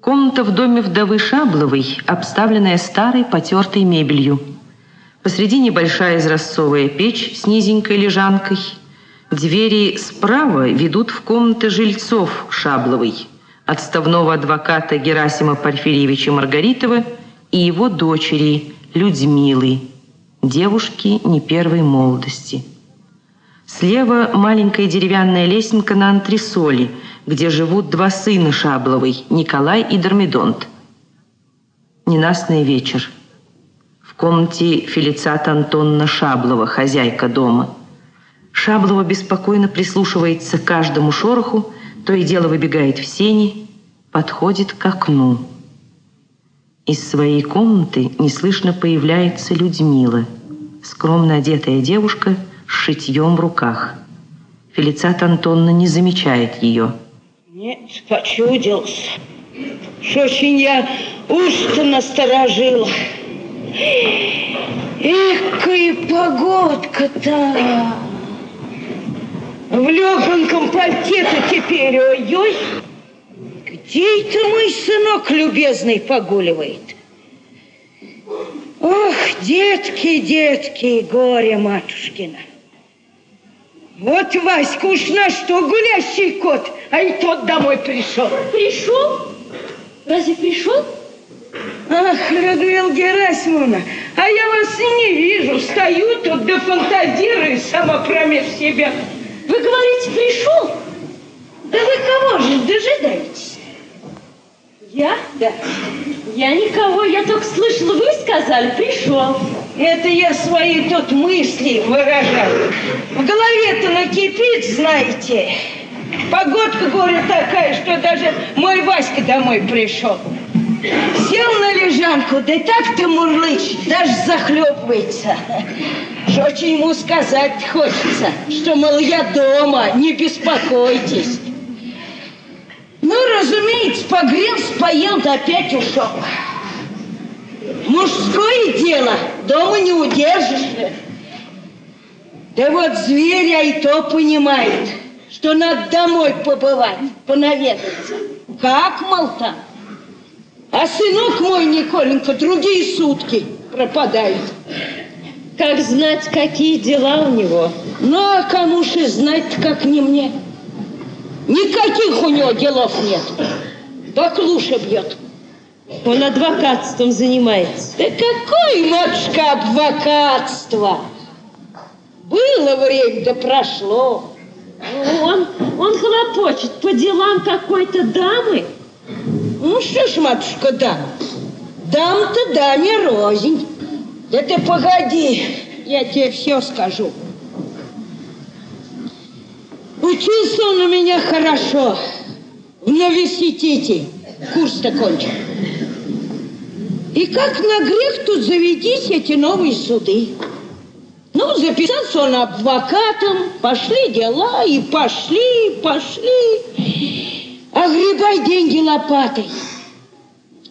Комната в доме вдовы Шабловой, обставленная старой потертой мебелью. Посреди небольшая изразцовая печь с низенькой лежанкой. Двери справа ведут в комнаты жильцов Шабловой, отставного адвоката Герасима Порфирьевича Маргаритова и его дочери Людмилы, девушки не первой молодости. Слева маленькая деревянная лесенка на антресоли, где живут два сына Шабловой, Николай и Дормидонт. Ненастный вечер. В комнате Фелицата Антонна Шаблова, хозяйка дома. Шаблова беспокойно прислушивается к каждому шороху, то и дело выбегает в сени, подходит к окну. Из своей комнаты неслышно появляется Людмила, скромно одетая девушка с шитьем в руках. Фелицат Антонна не замечает ее. Нет, почудился. Что очень я уж-то насторожила. Экая погодка-то! В легоньком пальте-то теперь, ой-ой! Где это мой сынок любезный погуливает? Ох, детки, детки, горе матушкина! Вот Васька уж на что гулящий кот, а и тот домой пришел. Пришел? Разве пришел? Ах, Людмила Герасимовна, а я вас и не вижу. Стою тут да фантазирую сама промеж себя. Вы говорите, пришел? Да вы кого же дожидаетесь? Я? Да. Я никого, я только слышала, вы сказали, пришел. Это я свои тут мысли выражаю. В голове-то накипит, знаете. Погодка, говорю, такая, что даже мой Васька домой пришел. Сел на лежанку, да так-то мурлычет, даже захлебывается. Очень ему сказать хочется, что, мол, я дома, не беспокойтесь. Ну, разумеется, погрелся, поел, да опять ушел. Мужское дело, дома не удержишь. Да вот зверь, а и то понимает, что надо домой побывать, понаведаться. Как, мол, там? А сынок мой, Николенька, другие сутки пропадает. Как знать, какие дела у него? Ну, а кому же знать как не мне? Никаких у него делов нет. Баклуша бьет. Он адвокатством занимается. Да какое, матушка, адвокатство? Было время, да прошло. Он, он хлопочет по делам какой-то дамы. Ну что ж, матушка, дам? Дам-то даме рознь. Да ты погоди, я тебе все скажу. Учился он у меня хорошо. В университете. Курс-то кончил. И как на грех тут заведись эти новые суды. Ну, записался он адвокатом, пошли дела, и пошли, пошли. Огребай деньги лопатой.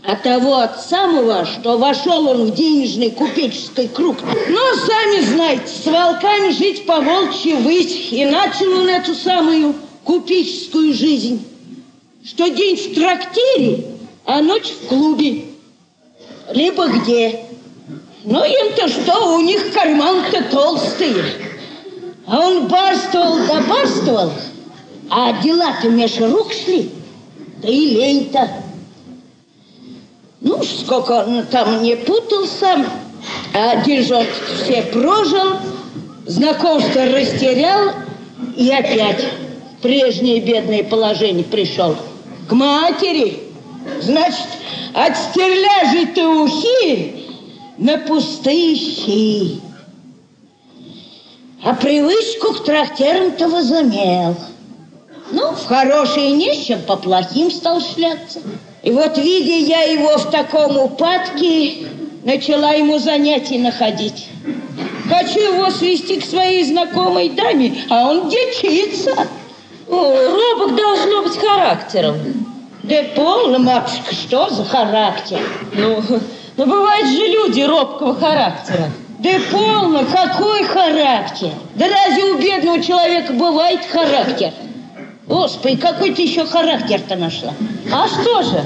А того от самого, что вошел он в денежный купеческий круг. Но сами знаете, с волками жить по волчьи высь. И начал он эту самую купеческую жизнь. Что день в трактире, а ночь в клубе. Либо где. Ну, им-то что, у них карман-то толстые. А он барствовал да барствовал, а дела-то меж рук шли. Да и лень-то. Ну, сколько он там не путался, а деньжат все прожил, знакомство растерял и опять в прежнее бедное положение пришел. К матери. Значит, от стерляжей-то ухи на пустые щи. А привычку к трактирам-то возымел. Ну, в хорошие нищим по плохим стал шляться. И вот, видя я его в таком упадке, начала ему занятий находить. Хочу его свести к своей знакомой даме, а он дичится. О, робок должно быть характером. Да полно, матушка, что за характер? Ну, ну бывают же люди робкого характера. Да полно, какой характер? Да разве у бедного человека бывает характер? Господи, какой ты еще характер-то нашла? А что же?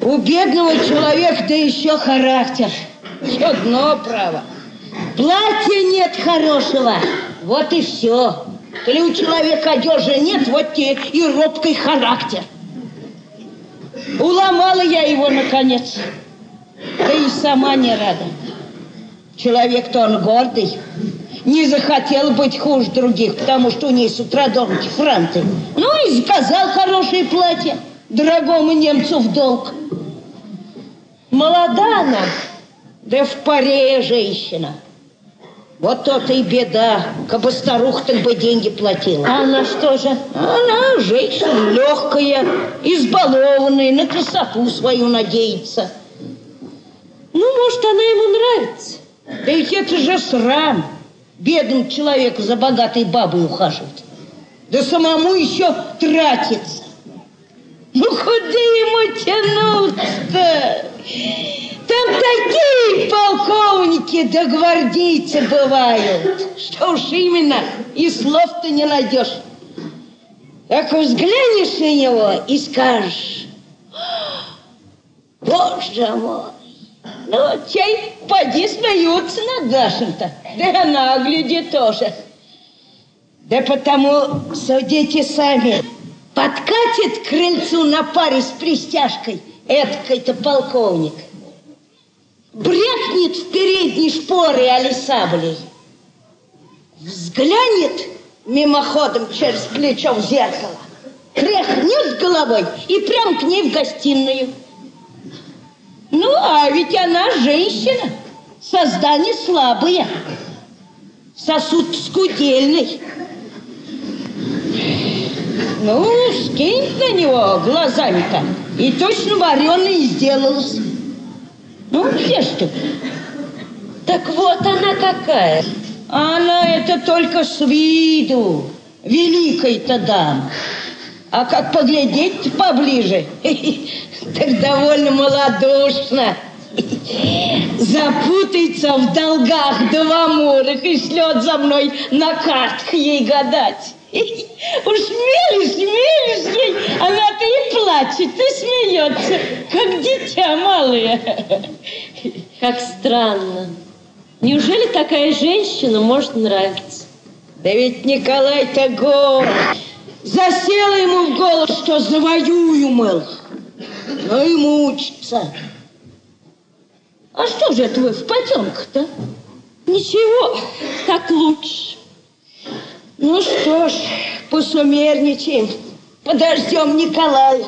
У бедного человека да еще характер. Одно право. Платья нет хорошего. Вот и все. Коли у человека одежи нет, вот тебе и робкий характер. Уломала я его, наконец. Да и сама не рада. Человек-то он гордый. Не захотел быть хуже других, потому что у ней с утра до ночи франты. Ну и заказал хорошее платье дорогому немцу в долг. Молода она, да в паре женщина. Вот то-то и беда. Кабы старуха, так бы деньги платила. А она что же? Она женщина легкая, избалованная, на красоту свою надеется. Ну, может, она ему нравится. Да ведь это же срам. Бедным человеку за богатой бабой ухаживать. Да самому еще тратиться. Ну, куда ему тянуться-то? Там такие полковники да гвардейцы бывают, что уж именно и слов-то не найдешь. Так взглянешь на него и скажешь, Боже мой, ну, чай, поди смеются над нашим-то. Да она, гляди, тоже. Да потому судите сами. Подкатит к крыльцу на паре с пристяжкой эткой-то полковник. Брякнет в передней шпоры али. Взглянет мимоходом через плечо в зеркало. Тряхнет головой и прям к ней в гостиную. Ну, а ведь она женщина, создание слабое, сосуд скудельный. Ну, скинь на него глазами-то, и точно вареный сделалась. Ну, где ж ты? Так вот она какая. Она это только с виду, великой-то дама. А как поглядеть поближе, так довольно малодушно. Запутается в долгах да в амурах и шлет за мной на картах ей гадать. Уж мелешь, мелешь ей, она-то и плачет, и смеется, как дитя малое. Как странно. Неужели такая женщина может нравиться? Да ведь Николай-то горд. Засела ему в голову, что завоюю, мыл. Ну и мучится. А что же это вы в потемках-то? Ничего, так лучше. Ну что ж, посумерничаем, подождем Николая.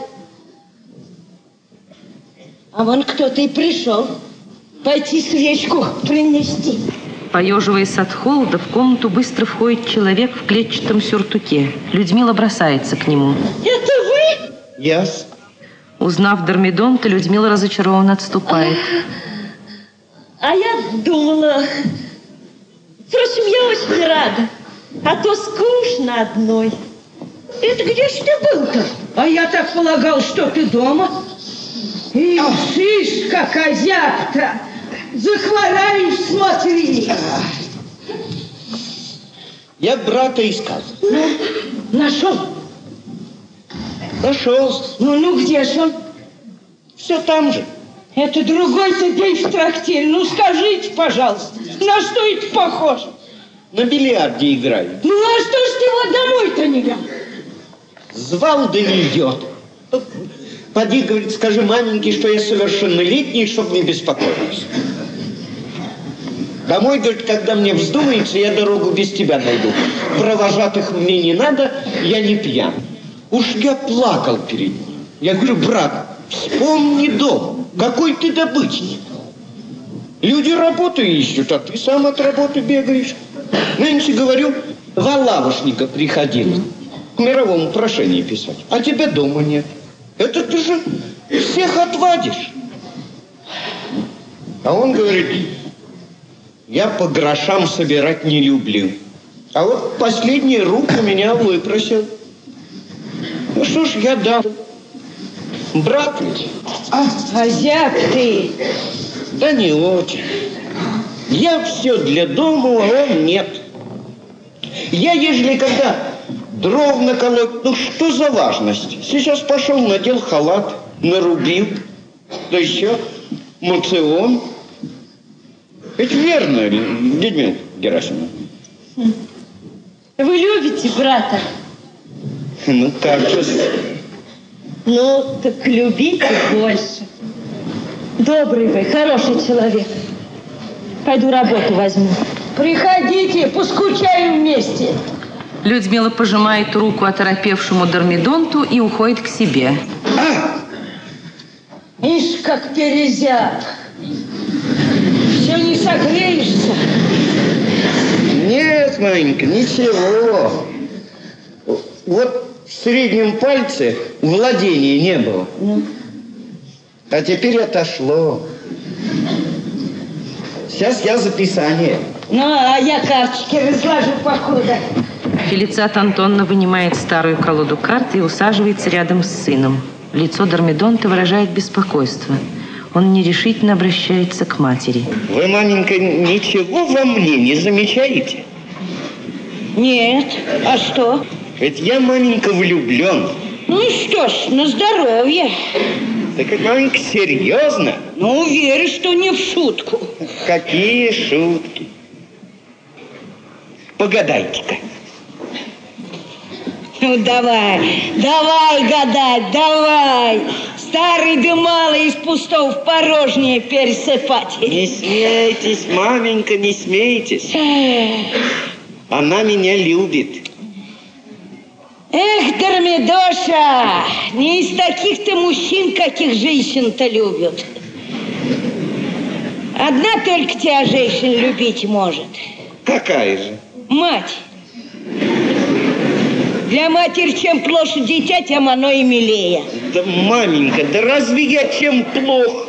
А вон кто-то и пришел. Пойти свечку принести. Поеживаясь от холода, в комнату быстро входит человек в клетчатом сюртуке. Людмила бросается к нему. Это вы? Yes. Узнав Дормидонта, Людмила разочарованно отступает. А я думала... Впрочем, я очень рада. А то скучно одной. Это где ж ты был-то? А я так полагал, что ты дома. И шишка, козяк-то. Захвораешь, смотри. Я брата искал. Ну, нашел? Нашел. Ну, ну, где же он? Все там же. Это другой-то день в трактире. Ну, скажите, пожалуйста, на что это похоже? На бильярде играет. Ну, а что ж ты его домой-то не вел? Звал, да не идет. Поди, говорит, скажи маменьке, что я совершеннолетний, чтобы не беспокоилась. Домой, говорит, когда мне вздумается, я дорогу без тебя найду. Провожатых мне не надо, я не пьян. Уж я плакал перед ним. Я говорю, брат, вспомни дом. Какой ты добытчик. Люди работу ищут, а ты сам от работы бегаешь. Нынче, говорю, Валавушника приходил к мировому прошению писать, а тебя дома нет. Это ты же всех отвадишь. А он говорит, я по грошам собирать не люблю. А вот последний рук у меня выпросил. Ну что ж, я дам. Брат ведь. А, хозяк ты. Да не очень. Я все для дома, а он нет. Я, ежели когда дров наколоть, ну что за важность? Сейчас пошел, надел халат, нарубил. да еще муцион. Ведь верно, Людмила Герасимовна. Вы любите брата? Ну как же. Ну, так любите больше. Добрый вы, хороший человек. Пойду работу возьму. Приходите, поскучаем вместе. Людмила пожимает руку оторопевшему Дормидонту и уходит к себе. Ишь, как перезяб. Все не согреешься. Нет, маленька, ничего. Вот в среднем пальце владения не было. А теперь отошло. Сейчас я записание. Ну, а я карточки разложу покуда. Фелицат Антонна вынимает старую колоду карт и усаживается рядом с сыном. Лицо Дормидонта выражает беспокойство. Он нерешительно обращается к матери. Вы, маменька, ничего во мне не замечаете? Нет, а что? Ведь я, маменька, влюблен. Ну что ж, на здоровье. Так, маменька, серьезно? Ну, уверен, что не в шутку. Какие шутки. Погадайте-ка. Ну, давай, давай гадать, давай. Старый да малый из пустого в порожнее пересыпать. Не смейтесь, маменька, не смейтесь. Она меня любит. Эх, Дормидоша, не из таких-то мужчин, каких женщин-то любят. Одна только тебя женщин любить может. Какая же? Мать. Для матери чем плоше дитя, тем оно и милее. Да, маменька, да разве я чем плох?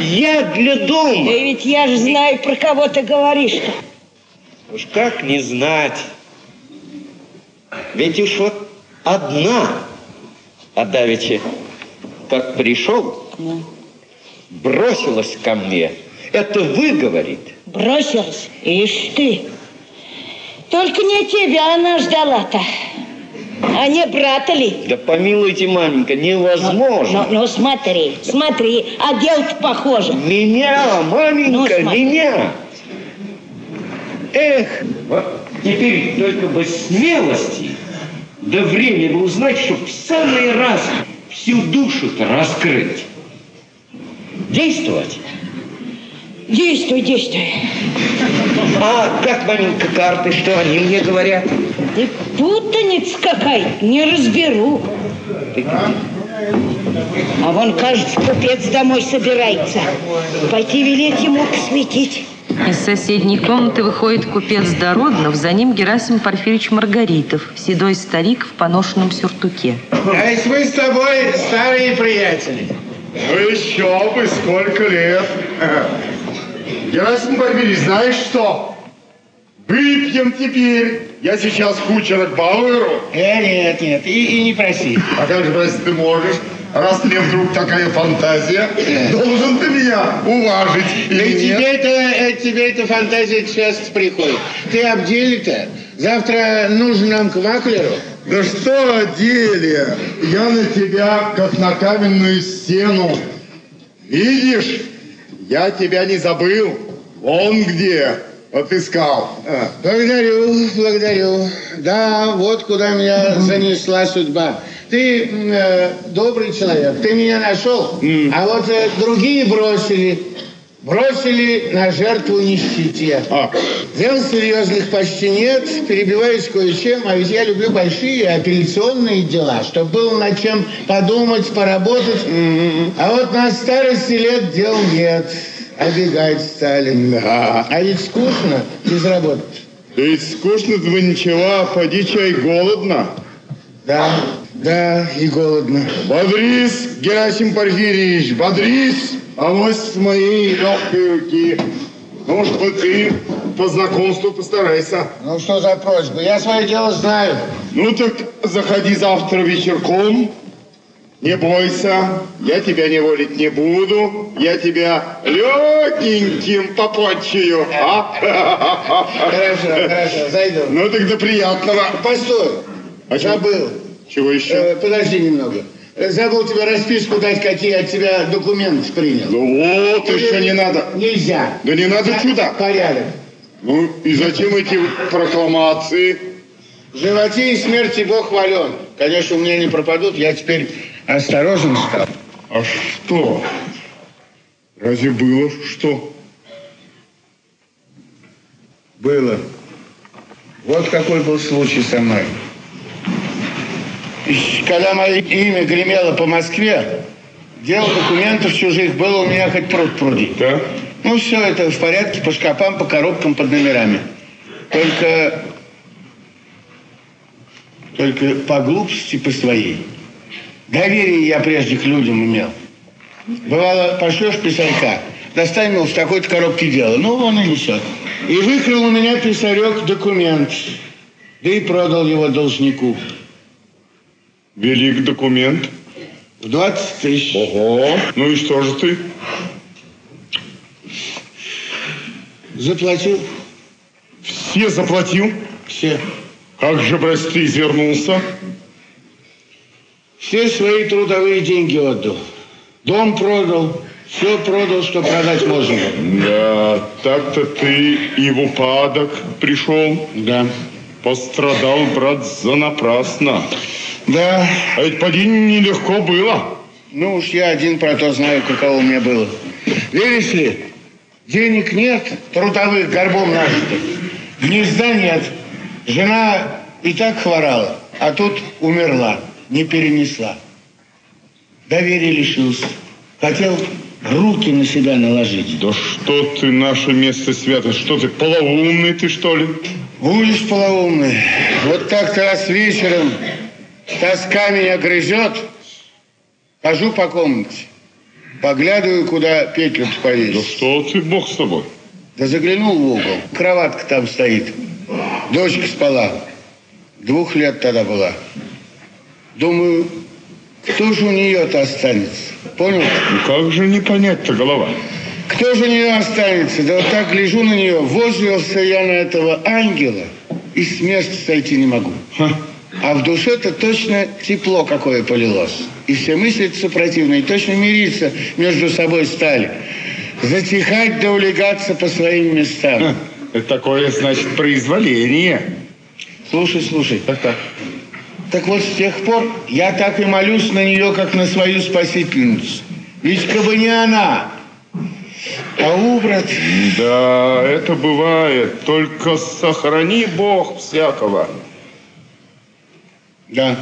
Я для дома. Да ведь я же знаю, про кого ты говоришь-то. Уж как не знать. Ведь уж вот одна. А давеча, как пришел, бросилась ко мне. Это вы, говорит. Бросилась? Ишь ты. Только не тебя она ждала-то. А не брата ли? Да помилуйте, маменька, невозможно. Ну, ну, смотри, смотри, а дело-то похоже. Меня, маменька, Ну, меня. Эх, вот теперь только бы смелости, да время бы узнать, чтоб в самый раз всю душу-то раскрыть. Действовать. Действуй, действуй. А как, маменька, карты, что они мне говорят? Ты путаница какая не разберу. А вон, кажется, купец домой собирается. Пойти велеть ему посветить. Из соседней комнаты выходит купец Дороднов, за ним Герасим Порфирьевич Маргаритов, седой старик в поношенном сюртуке. А ведь мы с тобой старые приятели. Ну еще бы, сколько лет. Герасим Барберич, знаешь что? Выпьем теперь. Я сейчас кучера к Бауэру. Э, нет, нет, и, и не проси. А как же, прости, ты можешь? Раз мне вдруг такая фантазия, должен ты меня уважить. Да и тебе это, э, тебе эта фантазия часто приходит. Ты об деле-то? Завтра нужен нам к маклеру. Да что о деле? Я на тебя, как на каменную стену. Видишь, я тебя не забыл. Он где отыскал. А, благодарю, благодарю. Да, вот куда меня занесла судьба. Ты э, добрый человек, ты меня нашел, а вот э, другие бросили. Бросили на жертву нищете. А. Дел серьезных почти нет, перебиваюсь кое-чем, а ведь я люблю большие апелляционные дела, чтобы было над чем подумать, поработать. А вот на старости лет дел нет. Обегать стали. Да. А ведь скучно без работы. Да ведь скучно, да ничего, а поди чай голодно. Да, да, и голодно. Бодрись, Герасим Порфирьевич, бодрись, авось с моей легкой руки. Ну, что ты по знакомству постарайся. Ну что за просьба? Я свое дело знаю. Ну так заходи завтра вечерком. Не бойся, я тебя не волить не буду. Я тебя легеньким попотчую. А? Хорошо, хорошо, зайду. Ну так до приятного. Постой, А забыл. Чего еще? Э, подожди немного. э, забыл тебе расписку дать, какие от тебя документы принял. Ну вот, еще не надо. Нельзя. Да не надо За- сюда. Порядок. Ну и зачем эти прокламации? В животе и смерти Бог вален. Конечно, у меня не пропадут, я теперь осторожен стал. А что? Разве было что? Было. Вот какой был случай со мной. Когда мое имя гремело по Москве, дело документов чужих было у меня хоть пруд пруди. Да? Ну, все это в порядке, по шкафам, по коробкам, под номерами. Только... Только по глупости по своей. Доверие я прежде к людям имел. Бывало, пошлешь писарька, достань, мол, в такой-то коробке дело. Ну, он и несет. И выкрал у меня писарек документ. Да и продал его должнику. Велик документ. В 20 тысяч. Ого. Ну и что же ты? Заплатил Все заплатил? все. Как же, брось, ты извернулся? Все свои трудовые деньги отдал. Дом продал. Все продал, что продать можно было. Да, так-то ты и в упадок пришел. Да. Пострадал, брат, за напрасно. Да. А ведь поди нелегко было. Ну уж я один про то знаю, каково мне было. Веришь ли, денег нет, трудовых горбом нажитых. Гнезда нет. Жена и так хворала, а тут умерла, не перенесла. Доверия лишился. Хотел руки на себя наложить. Да что ты, наше место свято, что ты, полоумный ты, что ли? Будешь полоумный. Вот так-то раз вечером тоска меня грызет, хожу по комнате, поглядываю, куда петлю Да повесить. что ты, бог с тобой. Да заглянул в угол. Кроватка там стоит. Дочка спала. Двух лет тогда была. Думаю, кто же у нее-то останется? Понял? Ну как же не понять-то, голова? Кто же у нее останется? Да вот так лежу на нее, возлился я на этого ангела и с места сойти не могу. А в душе-то точно тепло какое полилось. И все мысли сопротивные, точно мириться между собой стали. Затихать да улегаться по своим местам. Это такое, значит, произволение. Слушай, слушай. Так, так. Так вот, с тех пор я так и молюсь на нее, как на свою спасительницу. Ведь как бы не она, а убрат. Да, это бывает. Только сохрани Бог всякого. Да.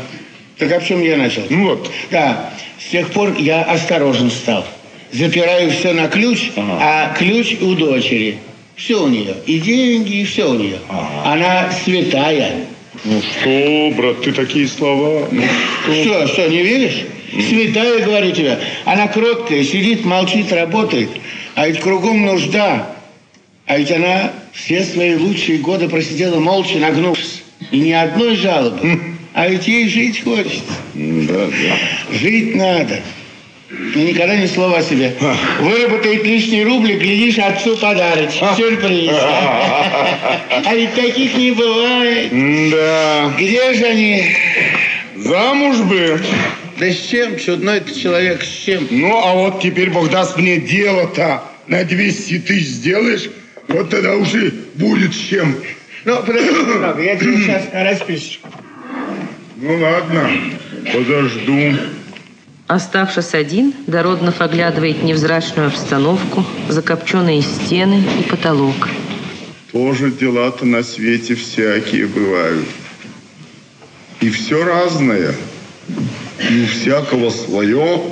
Так а в чем я начал? Ну вот. Да. С тех пор я осторожен стал. Запираю все на ключ, а ключ у дочери. Все у нее. И деньги, и все у нее. Она святая. Ну что, брат, ты такие слова. Ну, Что, что, не веришь? Святая, говорю тебе. Она кроткая, сидит, молчит, работает. А ведь кругом нужда. А ведь она все свои лучшие годы просидела молча, нагнувшись. И ни одной жалобы. А ведь ей жить хочется. да, да. Жить надо. И никогда ни слова о себе. Выработает лишний рубль, глядишь, отцу подарок. Сюрприз. А ведь таких не бывает. Да. Где же они? Замуж бы. Да с чем? Чудной ты человек, с чем? Ну, а вот теперь Бог даст мне дело-то на 200 тысяч сделаешь, вот тогда уже будет с чем. Ну, подожди я тебе сейчас расписочку. Ну, ладно, подожду. Оставшись один, Дороднов оглядывает невзрачную обстановку, закопченные стены и потолок. Тоже дела-то на свете всякие бывают. И все разное. И у всякого свое,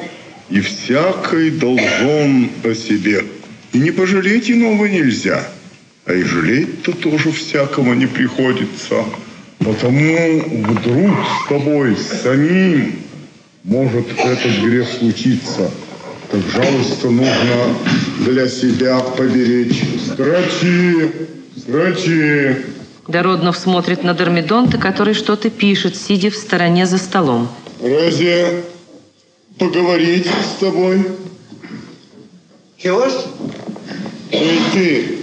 и всякий должен о себе. И не пожалеть иного нельзя. А и жалеть-то тоже всякого не приходится. Потому вдруг с тобой самим может этот грех случиться. Так жалость-то нужно для себя поберечь. Строчи, строчи. Дороднов смотрит на Дормидонта, который что-то пишет, сидя в стороне за столом. Разве поговорить с тобой? Чего ж? Эй, ты,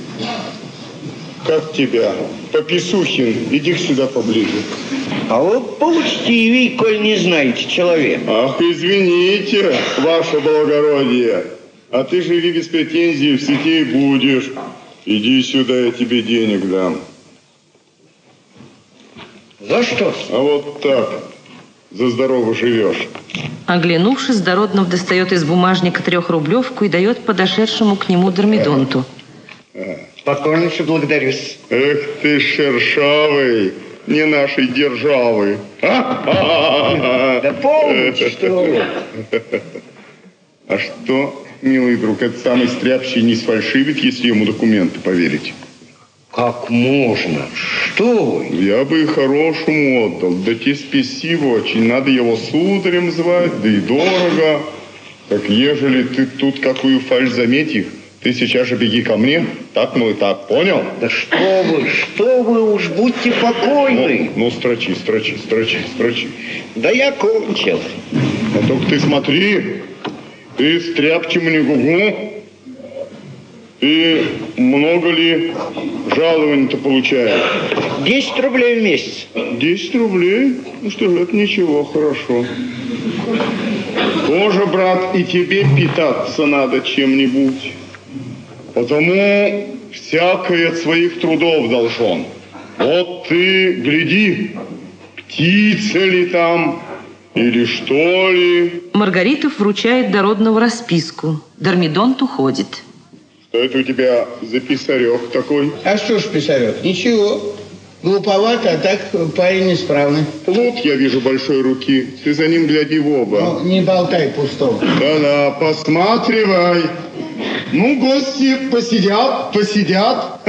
как тебя? Пописухин, иди сюда поближе. А вы поучтивей, коль не знаете человека. Ах, извините, ваше благородие. А ты живи без претензий, в сети будешь. Иди сюда, я тебе денег дам. За что? А вот так, за здорово живешь. Оглянувшись, Дороднов достает из бумажника трехрублевку и дает подошедшему к нему Дормидонту. Покорнейше благодарю. Эх ты, шершавый, не нашей державы. Да помните, что. А что, милый друг, этот самый стряпчий не сфальшивит, если ему документы поверить? Как можно? Что вы? Я бы и хорошему отдал, да те спесиво очень. Надо его сударем звать, да и дорого. Так ежели ты тут какую фальшь заметишь, ты сейчас же беги ко мне, так, ну и так, понял? Да что вы, что вы уж, будьте Ну, покойны. ну строчи, строчи, строчи, строчи. Да я кончил. А только ты смотри, ты стряпчему не гугу, ты много ли жалований-то получаешь? 10 рублей в месяц. 10 рублей? Ну что же, это ничего, хорошо. Тоже, брат, и тебе питаться надо чем-нибудь. Потому всякое от своих трудов должен. Вот ты гляди, птица ли там, или что ли. Маргаритов вручает Дородного расписку. Дормидонт уходит. Что это у тебя за писарек такой? А что ж, Писарев, ничего. Глуповато, а так парень исправный. Плут, я вижу, большой руки. Ты за ним гляди в оба. Ну, не болтай пустого. Да-да, посматривай. Ну, гости посидят, посидят,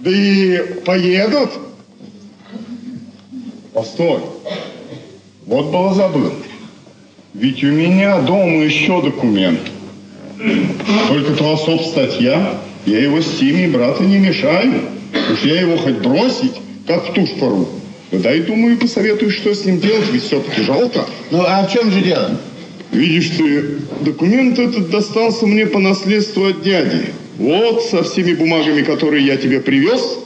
да и поедут. Постой. Вот было забыл. Ведь у меня дома еще документ. Только-то особ статья, я его с семьей брата не мешаю. Уж я его хоть бросить, как в ту шпору. Да дай, думаю, посоветую, что с ним делать, ведь все-таки жалко. Ну, а в чем же дело? Видишь ты, документ этот достался мне по наследству от дяди. Вот со всеми бумагами, которые я тебе привез,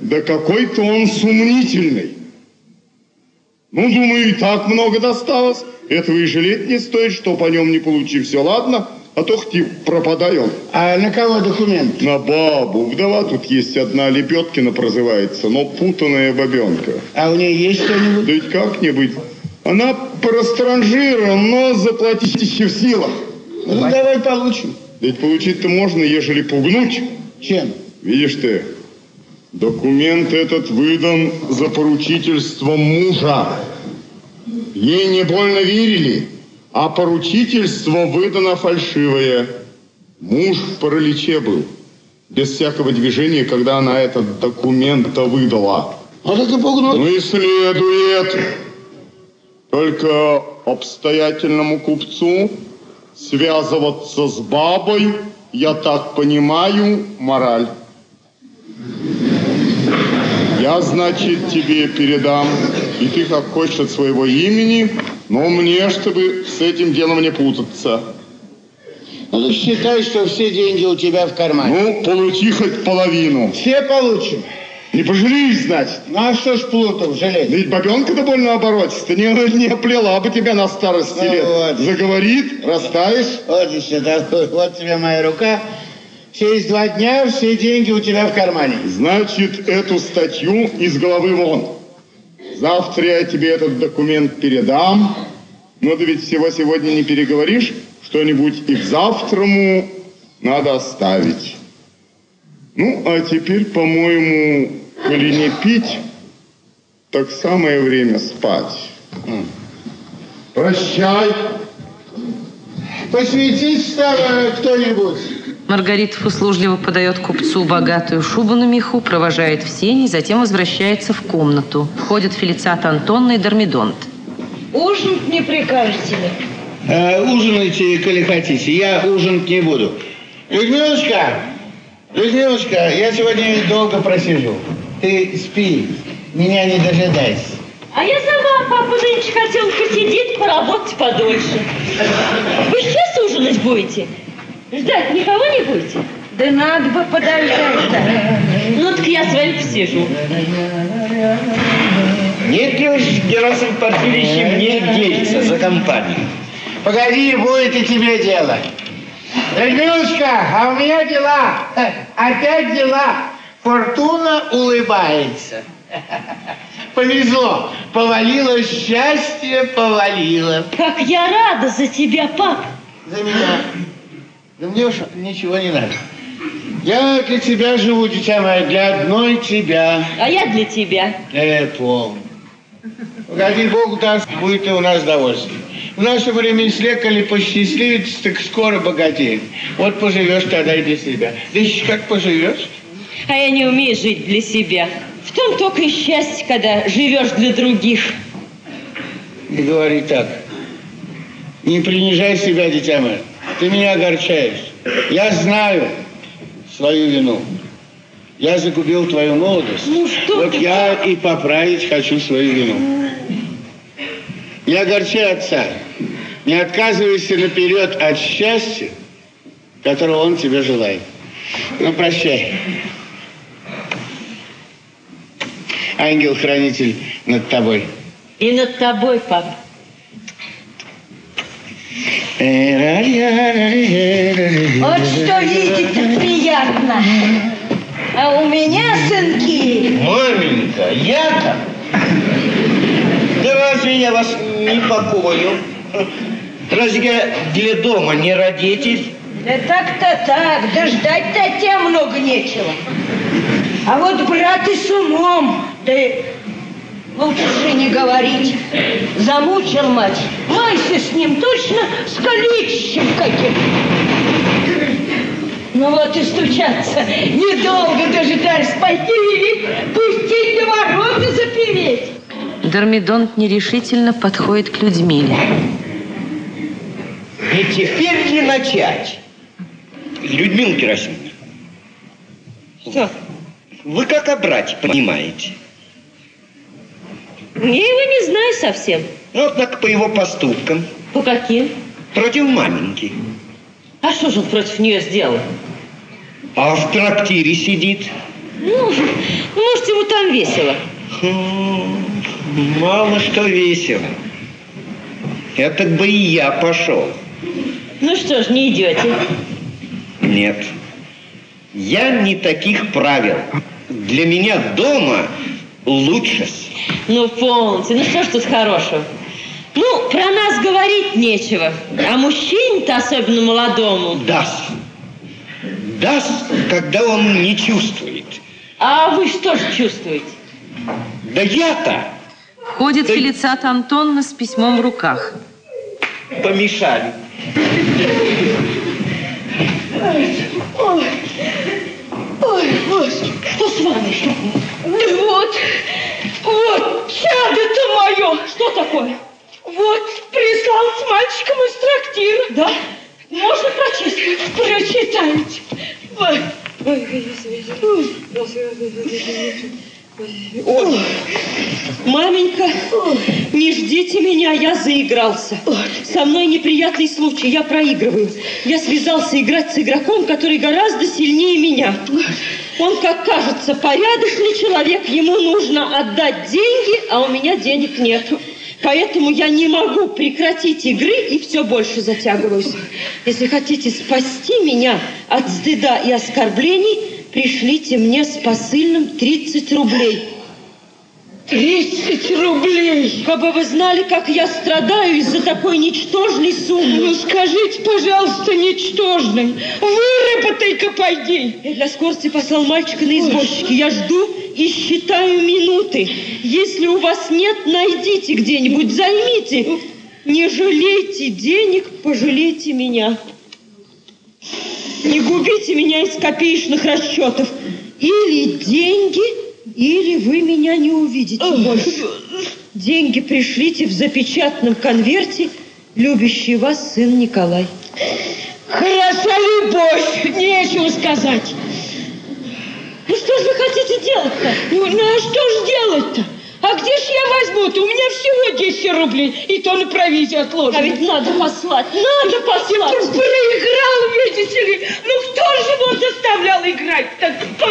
да какой-то он сумнительный. Ну, думаю, и так много досталось. Этого и жалеть не стоит, что по нем не получи. Все ладно, а то хоть и пропадай он. А на кого документ? На бабу. Вдова тут есть одна, Лепеткина прозывается, но путанная бабенка. А у нее есть кто-нибудь? Да ведь как-нибудь. Она пространжира, но заплатить еще в силах. Ну, давай получим. Ведь получить-то можно, ежели пугнуть. Чем? Видишь ты, документ этот выдан за поручительством мужа. Ей не больно верили, а поручительство выдано фальшивое. Муж в параличе был, без всякого движения, когда она этот документ-то выдала. А и пугнуть. Ну и следует только обстоятельному купцу связываться с бабой, я так понимаю, мораль. Я, значит, тебе передам, и ты как хочешь от своего имени, но мне, чтобы с этим делом не путаться. Ну, так считай, что все деньги у тебя в кармане. Ну, получи хоть половину. Все получим. Не пожалеешь, значит? Ну, а что ж Плутов жалеть? Да ведь бабенка-то больно оборотиста, не, не оплела бы тебя на старости Ну лет. вот. Заговорит, растаешь. Вот еще такой, вот тебе моя рука. Через два дня все деньги у тебя в кармане. Значит, эту статью из головы вон. Завтра я тебе этот документ передам. Но да ведь всего сегодня не переговоришь. Что-нибудь и к завтраму надо оставить. Ну, а теперь, по-моему, коли не пить, так самое время спать. Прощай. Посветить стало кто-нибудь. Маргаритов услужливо подает купцу богатую шубу на меху, провожает в сени, затем возвращается в комнату. Входят Фелицат Антонна и Дормидонт. Ужинать не прикажете ли? Э, ужинайте, коли хотите. Я ужинать не буду. Людмилочка, Людмилочка, я сегодня долго просижу. Ты спи, меня не дожидайся. А я сама, папа, нынче хотел посидеть, поработать подольше. Вы сейчас ужинать будете? Ждать никого не будете? Да надо бы подождать-то. Ну, так я с вами посижу. Нет ли уж, Герасим Порфирьевич, мне дельца за компанию? Погоди, будет и тебе дело. Людмилочка, а у меня дела. Опять дела. Фортуна улыбается. Повезло. Повалило счастье, повалило. Как я рада за тебя, пап. За меня. Да мне уж ничего не надо. Я для тебя живу, дитя мое, для одной тебя. А я для тебя. Э, полно. Погоди, Бог даст, будет и у нас довольствие. В наше время если лекали посчастливится, так скоро богатеет. Вот поживешь тогда и для себя. Да еще как поживешь? А я не умею жить для себя. В том только и счастье, когда живешь для других. Не говори так. Не принижай себя, дитя мое. Ты меня огорчаешь. Я знаю свою вину. Я загубил твою молодость. Ну, что вот ты я и поправить хочу свою вину. Не огорчай отца. Не отказывайся наперед от счастья, которого он тебе желает. Ну, прощай. Ангел-хранитель над тобой. И над тобой, пап. Вот что видеть приятно. А у меня сынки. Маменька, я-то? Да разве я вас не покою? Разве я для дома не родитель? Да так-то так, да ждать-то тебя много нечего. А вот брат и с умом, да лучше же не говорить. Замучил мать. Майся с ним точно с количеством каким. Ну вот и стучаться. Недолго дожидаясь пойти или пустить на ворота запереть. Дормидонт нерешительно подходит к Людмиле. Не теперь ли начать? Людмила Герасимовна, Что? вы как о брате понимаете? Я его не знаю совсем. Ну, однако по его поступкам, По каким? против маменьки. А что же он против нее сделал? А в трактире сидит. Ну, может, ему там весело. Хм, Мало что весело. Это бы и я пошел. Ну что ж, не идете. Нет. Я не таких правил. Для меня дома лучше. Ну, полноте, ну что ж тут хорошего? Ну, про нас говорить нечего. А мужчине-то, особенно молодому. Да-с. Да-с, когда он не чувствует. А вы что же чувствуете? Да я-то Входит Фелицата Антоновна с письмом в руках. помешали. Ой, Господи, Что с вами? да вот, вот, чадо-то мое. Что такое? Вот, прислал с мальчиком из трактира. Да? Можно прочесть? Прочитайте. Ой. Ой, маменька, не ждите меня, я заигрался. Со мной неприятный случай, я проигрываю. Я связался играть с игроком, который гораздо сильнее меня. Он, как кажется, порядочный человек, ему нужно отдать деньги, а у меня денег нет. Поэтому я не могу прекратить игры и все больше затягиваюсь. Если хотите спасти меня от стыда и оскорблений, пришлите мне с посыльным 30 рублей. 30 рублей. Кабы вы знали, как я страдаю из-за такой ничтожной Ну, суммы. скажите, пожалуйста, ничтожный, выработай-ка пойди. Я для скорости послал мальчика на извозчике. Я жду и считаю минуты. Если у вас нет, найдите где-нибудь, займите. Не жалейте денег, пожалейте меня. Не губите меня из копеечных расчетов. Или деньги, или вы меня не увидите больше. Деньги пришлите в запечатанном конверте, любящий вас сын Николай. Хороша любовь, нечего сказать. Ну что же вы хотите делать-то? Ну, ну а что ж делать-то? А где ж я возьму-то? У меня всего 10 рублей, и то на провизию отложено. А ведь надо послать, надо послать. Проиграл, видите ли. Ну кто же его заставлял играть-то? Кто?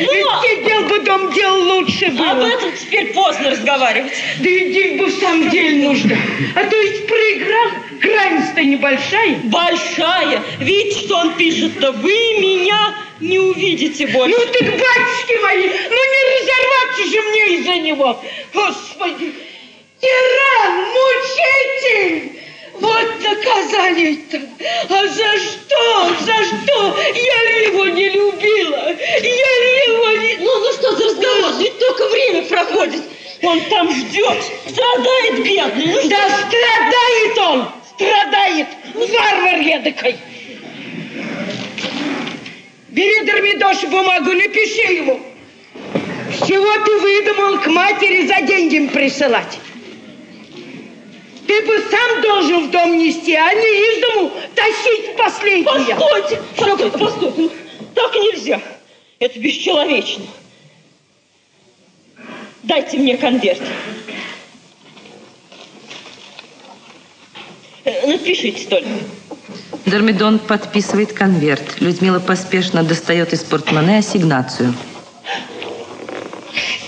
Ну, Ведь сидел бы дом, дел лучше было. Об этом теперь поздно разговаривать. Да и денег бы в самом деле нужно. А то ведь проиграл, граница-то небольшая. Большая. Видите, что он пишет-то? Вы меня не увидите больше. Ну так, батюшки мои, ну не разорваться же мне из-за него. Господи, тиран, мучитель! Вот наказание-то! А за что? За что? Я его не любила! Я его не... Ну, ну что за разговор? Ведь только время проходит. Он там ждет, страдает бедный. Ну, Да страдает он! Страдает! Варвар едакой! Бери, Дормидош, бумагу, напиши ему. С чего ты выдумал к матери за деньги присылать? Ты бы сам должен в дом нести, а не из дому тащить последнее. Постойте, постойте, постойте. Ну, Так нельзя. Это бесчеловечно. Дайте мне конверт. Э, Напишите только. Дормидон подписывает конверт. Людмила поспешно достает из портмоне ассигнацию.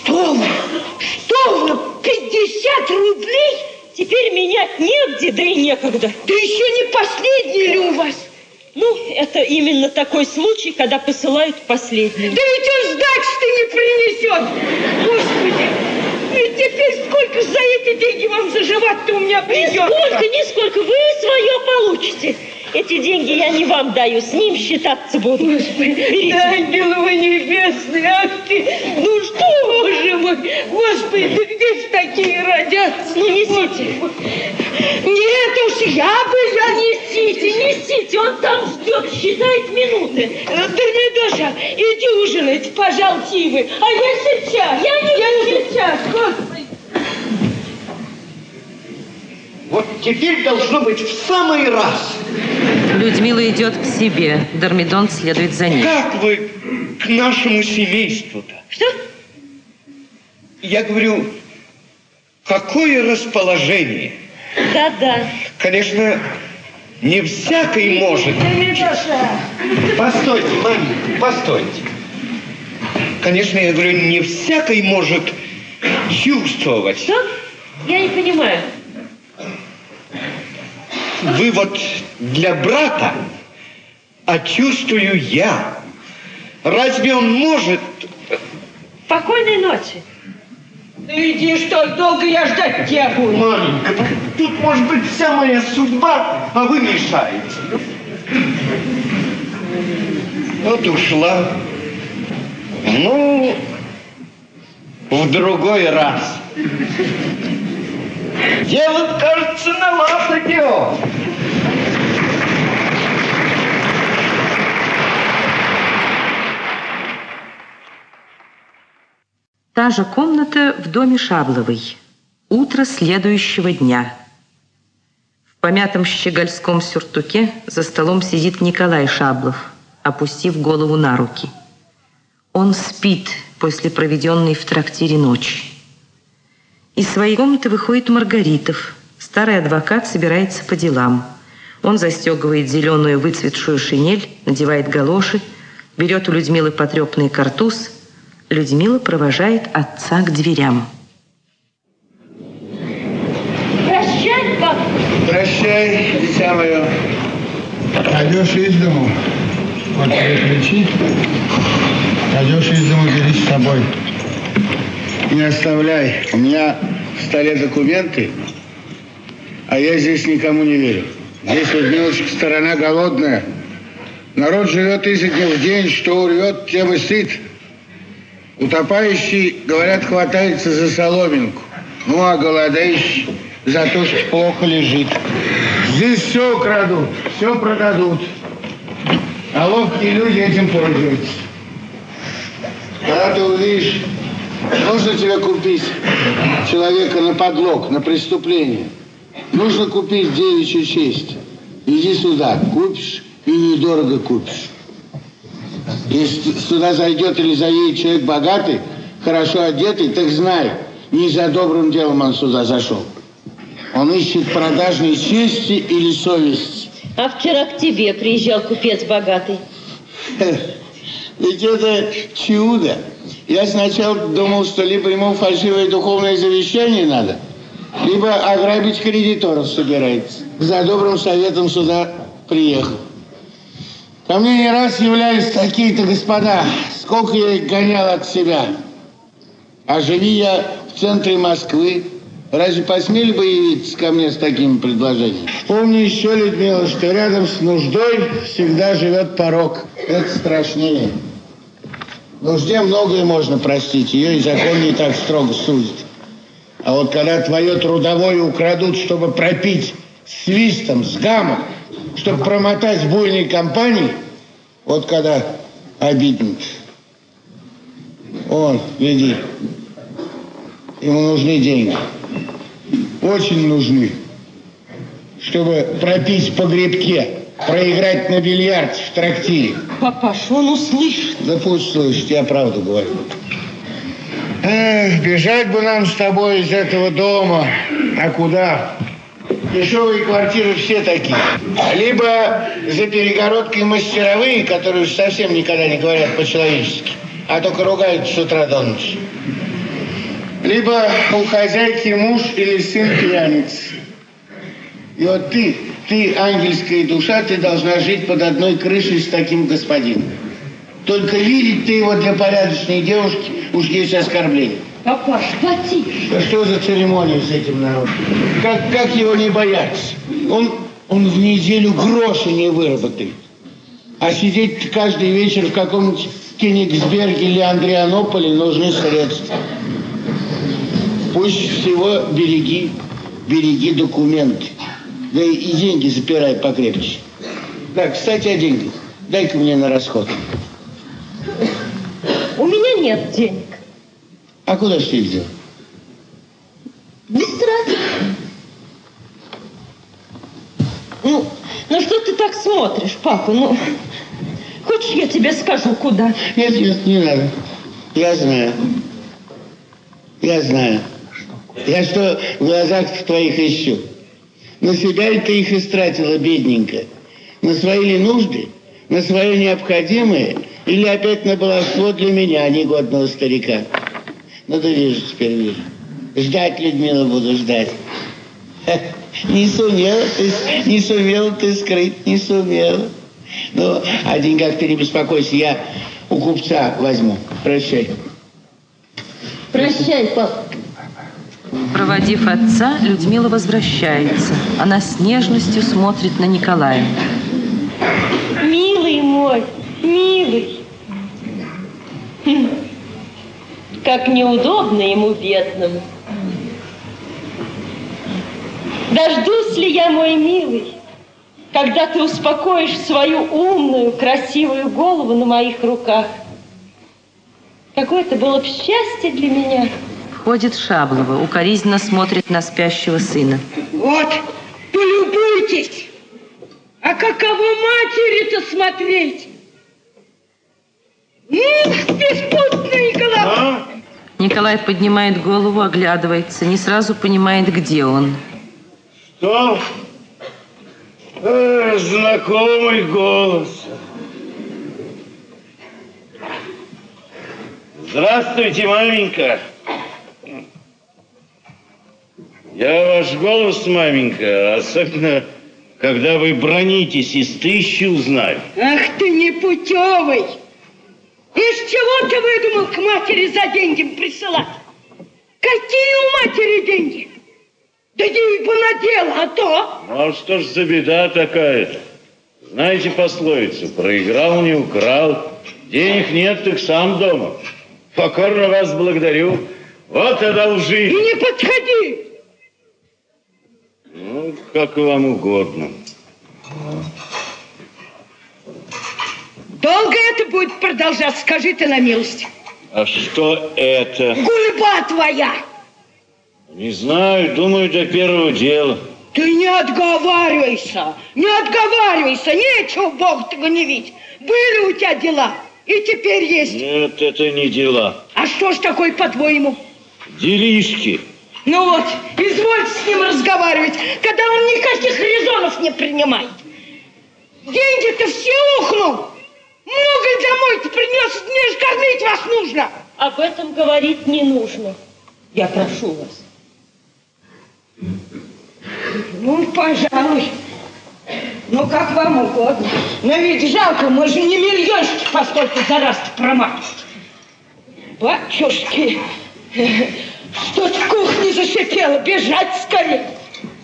Что вы? 50 рублей? Теперь менять негде, да и некогда. Да еще не последний ли у вас? Ну, это именно такой случай, когда посылают последним. Да ведь он сдачи-то не принесет. Господи, ведь теперь сколько за эти деньги вам заживать-то у меня придется? Нисколько, нисколько. Вы свое получите. Эти деньги я не вам даю, с ним считаться буду. Господи, Берите. ангел вы небесный, ах ты, ну что, боже мой, Господи, да где ж такие родятся? Ну, несите. Нет уж, я несите, он там ждет, считает минуты. Дормидоша, иди ужинать, пожалуйте вы. А я сейчас. Я не Я сейчас, Господи. Вот теперь должно быть в самый раз. Людмила идет к себе. Дормидон следует за ней. Как вы к нашему семейству-то? Что? Я говорю, какое расположение? Да-да. Конечно, не всякий может. Постойте, маме, постойте. Конечно, я говорю, не всякий может чувствовать. Что? Я не понимаю. Вы вот для брата, а чувствую я. Разве он может? Спокойной ночи. Да иди, что долго я ждать тебя буду. Маменька, тут может быть вся моя судьба, а вы мешаете. Вот ушла. Ну, в другой раз. Дело, кажется, на лад идет. Та же комната в доме Шабловой. Утро следующего дня. В помятом щегольском сюртуке за столом сидит Николай Шаблов, опустив голову на руки. Он спит после проведенной в трактире ночи. Из своей комнаты выходит Маргаритов. Старый адвокат собирается по делам. Он застегивает зеленую выцветшую шинель, надевает галоши, берет у Людмилы потрепанный картуз. Людмила провожает отца к дверям. Прощай, папа. Прощай, дитя мое. Пойдешь из дому. Вот твои ключи. Пойдешь из дому, бери с собой. Не оставляй. У меня в столе документы, а я здесь никому не верю. Здесь, Людмилочка, сторона голодная. Народ живет изо дня в день, что урвет, тем и сыт. Утопающий, говорят, хватается за соломинку. Ну, а голодающий за то, что плохо лежит. Здесь все украдут, все продадут. А ловкие люди этим пользуются. Когда ты увидишь, нужно тебе купить человека на подлог, на преступление. Нужно купить девичью честь. Иди сюда, купишь и недорого купишь. Если сюда зайдет или заедет человек богатый, хорошо одетый, так знай, не за добрым делом он сюда зашел. Он ищет продажной чести или совести. А вчера к тебе приезжал купец богатый. Ведь это чудо. Я сначала думал, что либо ему фальшивое духовное завещание надо, либо ограбить кредиторов собирается. За добрым советом сюда приехал. Ко мне не раз являлись такие-то господа. Сколько я их гонял от себя. А живи я в центре Москвы. Разве посмели бы явиться ко мне с такими предложениями? Помни еще, Людмила, что рядом с нуждой всегда живет порог. Это страшнее. Нужде многое можно простить. Ее и закон не так строго судит. А вот когда твое трудовое украдут, чтобы пропить свистом, с гамом, чтобы промотать в буйной компании, вот когда обиднет. Он, веди. Ему нужны деньги. Очень нужны. Чтобы пропить по грибке, проиграть на бильярд в трактире. Папаш, он услышит. Да пусть слышит, я правду говорю. Эх, бежать бы нам с тобой из этого дома. А куда? Дешевые квартиры все такие. Либо за перегородкой мастеровые, которые совсем никогда не говорят по-человечески, а только ругают с утра до ночи. Либо у хозяйки муж или сын пьяниц. И вот ты, ты, ангельская душа, ты должна жить под одной крышей с таким господином. Только видеть ты его для порядочной девушки уж есть оскорбление. Папаш, потише. Да что за церемония с этим народом? Как, как его не бояться? Он, он в неделю гроши не выработает. А сидеть каждый вечер в каком-нибудь Кенигсберге или Андрианополе нужны средства. Пусть всего береги, береги документы. Да и, и деньги запирай покрепче. Да, кстати, о деньгах. Дай-ка мне на расход. У меня нет денег. А куда ж ты их? Без трат. Ну, ну что ты так смотришь, папа? Ну, хочешь, я тебе скажу, куда? Нет, нет, не надо. Я знаю. Я знаю. Я что в глазах твоих ищу? На себя ли ты их истратила, бедненько? На свои ли нужды? На свое необходимое? Или опять на баловство для меня, негодного старика? Ну, да вижу, теперь вижу. Ждать, Людмила, буду ждать. Не сумела ты, не сумела ты скрыть, не сумела. Ну, о деньгах ты не беспокойся, я у купца возьму. Прощай. Прощай, папа. Проводив отца, Людмила возвращается. Она с нежностью смотрит на Николая. Милый мой, милый. Как неудобно ему, бедному. Дождусь ли я, мой милый, когда ты успокоишь свою умную, красивую голову на моих руках? Какое это было бы счастье для меня. Входит Шаблова, укоризненно смотрит на спящего сына. Вот, полюбуйтесь. А каково матери-то смотреть? М, Беспутная голова. Николай поднимает голову, оглядывается, не сразу понимает, где он. Что? Э, знакомый голос. Здравствуйте, маменька. Я ваш голос, маменька, особенно когда вы бронитесь из тысячи узнаю. Ах ты непутевый. Из чего ты выдумал к матери за деньги присылать? Какие у матери деньги? Да ей бы надела, а то... Ну, а что ж за беда такая-то? Знаете пословицу, проиграл, не украл. Денег нет, так сам дома. Покорно вас благодарю. Вот И одолжили. не подходи. Ну, как вам угодно. Долго это будет продолжаться, скажи ты на милость. А что это? Гульба твоя. Не знаю, думаю, до первого дела. Ты не отговаривайся, не отговаривайся, нечего Бог-то гневить. Были у тебя дела, и теперь есть. Нет, это не дела. А что ж такое, по-твоему? Делишки. Ну вот, извольте с ним разговаривать, когда он никаких резонов не принимает. Деньги-то все ухнул. Много ли домой ты принес? Мне же кормить вас нужно. об этом говорить не нужно. Я прошу вас. Ну, пожалуй. Ну, как вам угодно. Но ведь жалко, мы же не миллиончики, поскольку за раз промахнули. Батюшки, что в кухне зашипело, бежать скорее.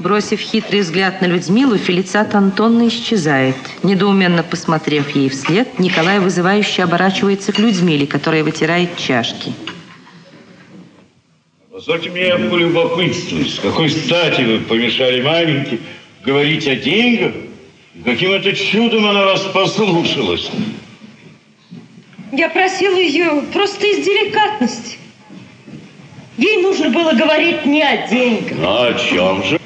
Бросив хитрый взгляд на Людмилу, Фелицат Антонна исчезает. Недоуменно посмотрев ей вслед, Николай вызывающе оборачивается к Людмиле, которая вытирает чашки. Позвольте мне полюбопытствовать, с какой стати вы помешали маменьке говорить о деньгах? Каким это чудом она вас послушалась? Я просила ее просто из деликатности. Ей нужно было говорить не о деньгах. А о чем же?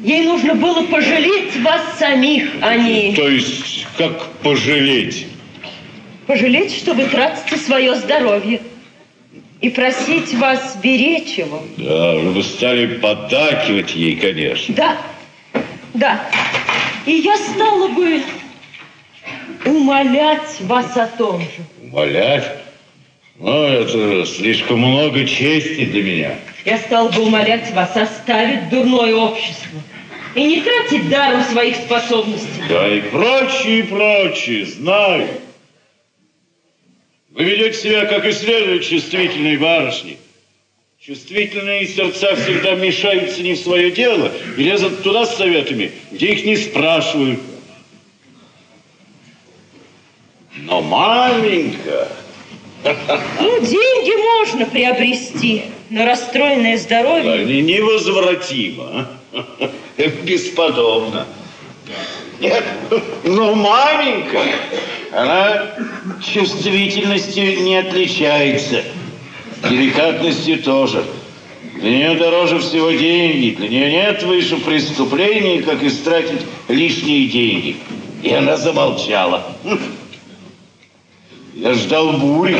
Ей нужно было пожалеть вас самих, а не... То есть, как пожалеть? Пожалеть, что вы тратите свое здоровье. И просить вас беречь его. Да, вы стали поддакивать ей, конечно. Да, да. И я стала бы умолять вас о том же. Умолять? Ну, это слишком много чести для меня. Я стал бы умолять вас оставить дурное общество и не тратить даром своих способностей. Да и прочее, и прочее, знаю. Вы ведете себя, как и следует, чувствительной барышни. Чувствительные сердца всегда мешаются не в свое дело и лезут туда с советами, где их не спрашивают. Но маменька... Ну, деньги можно приобрести, но расстроенное здоровье... Они невозвратимо, а? бесподобно. Нет, но маменька, она чувствительностью не отличается, деликатностью тоже. Для нее дороже всего деньги, для нее нет выше преступлений, как истратить лишние деньги. И она замолчала. Я ждал бури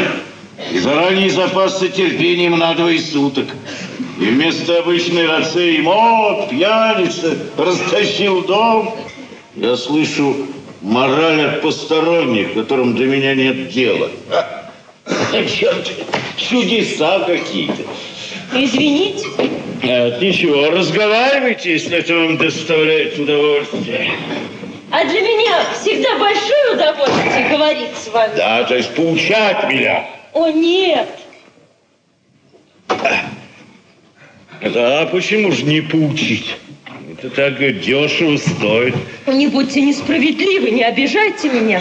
и заранее запасся терпением на двое суток. И вместо обычной рацеи мод, пьяница, растащил дом. Я слышу мораль от посторонних, которым до меня нет дела. Черт, чудеса какие-то. Извините, Нет, ничего, разговаривайте, если это вам доставляет удовольствие. А для меня всегда большое удовольствие говорить с вами. Да, то есть поучать меня. О, нет, Да, почему же не поучить? Это так дешево стоит. не будьте несправедливы, не обижайте меня.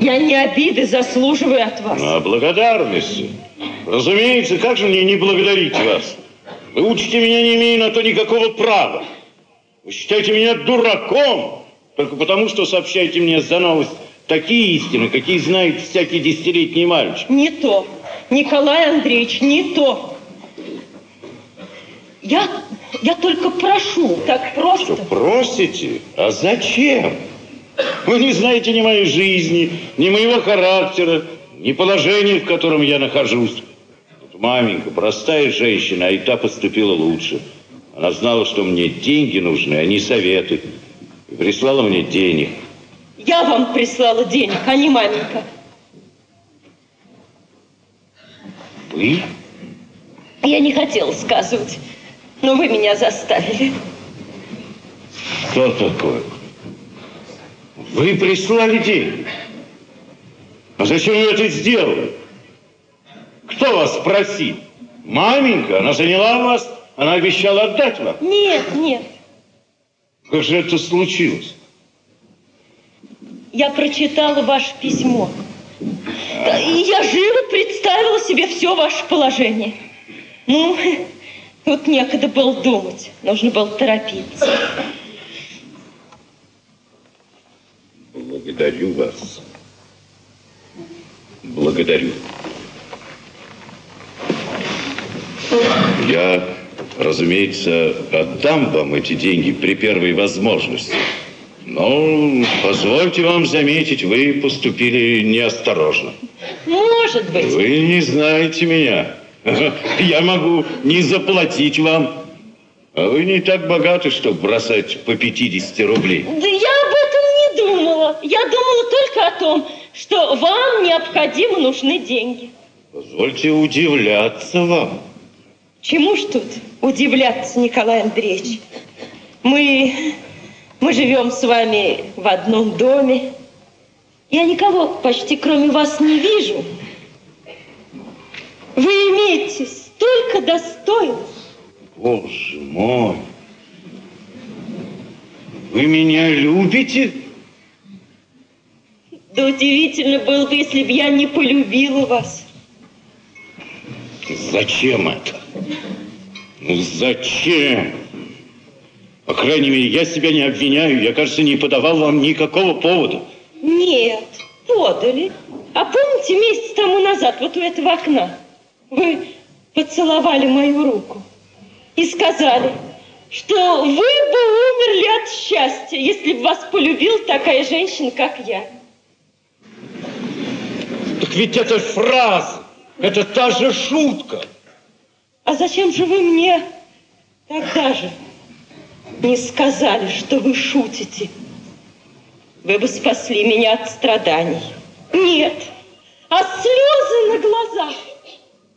Я не обиды заслуживаю от вас. А благодарности. Разумеется, как же мне не благодарить вас? Вы учите меня, не имея на то никакого права. Вы считаете меня дураком, только потому, что сообщаете мне за новость такие истины, какие знает всякий десятилетний мальчик. Не то. Николай Андреевич, не то. Я, я только прошу, так просто. Что просите? А зачем? Вы не знаете ни моей жизни, ни моего характера, ни положения, в котором я нахожусь. Вот маменька, простая женщина, а и та поступила лучше. Она знала, что мне деньги нужны, а не советы. И прислала мне денег. Я вам прислала денег, а не маменька. Вы? Я не хотела сказывать, но вы меня заставили. Что такое? Вы прислали деньги. А зачем вы это сделали? Кто вас просил? Маменька, она заняла вас, она обещала отдать вам. Нет, нет. Как же это случилось? Я прочитала ваше письмо. И я живо представила себе все ваше положение. Ну, тут некогда было думать. Нужно было торопиться. Благодарю вас. Благодарю. Я, разумеется, отдам вам эти деньги при первой возможности. Но позвольте вам заметить, вы поступили неосторожно. Может быть. Вы не знаете меня. Я могу не заплатить вам. А вы не так богаты, чтобы бросать по 50 рублей. Да я об этом не думала. Я думала только о том, что вам необходимо нужны деньги. Позвольте удивляться вам. Чему ж тут удивляться, Николай Андреевич? Мы, мы живем с вами в одном доме. Я никого почти кроме вас не вижу. Вы имеете столько достоинств. Боже мой! Вы меня любите? Да удивительно было бы, если бы я не полюбила вас. Зачем это? Ну зачем? По крайней мере, я себя не обвиняю. Я, кажется, не подавал вам никакого повода. Нет, подали. А помните, месяц тому назад, вот у этого окна, вы поцеловали мою руку и сказали, что вы бы умерли от счастья, если бы вас полюбил такая женщина, как я. Так ведь это фраза, это та же шутка. А зачем же вы мне тогда же не сказали, что вы шутите? Вы бы спасли меня от страданий. Нет, а слезы на глазах.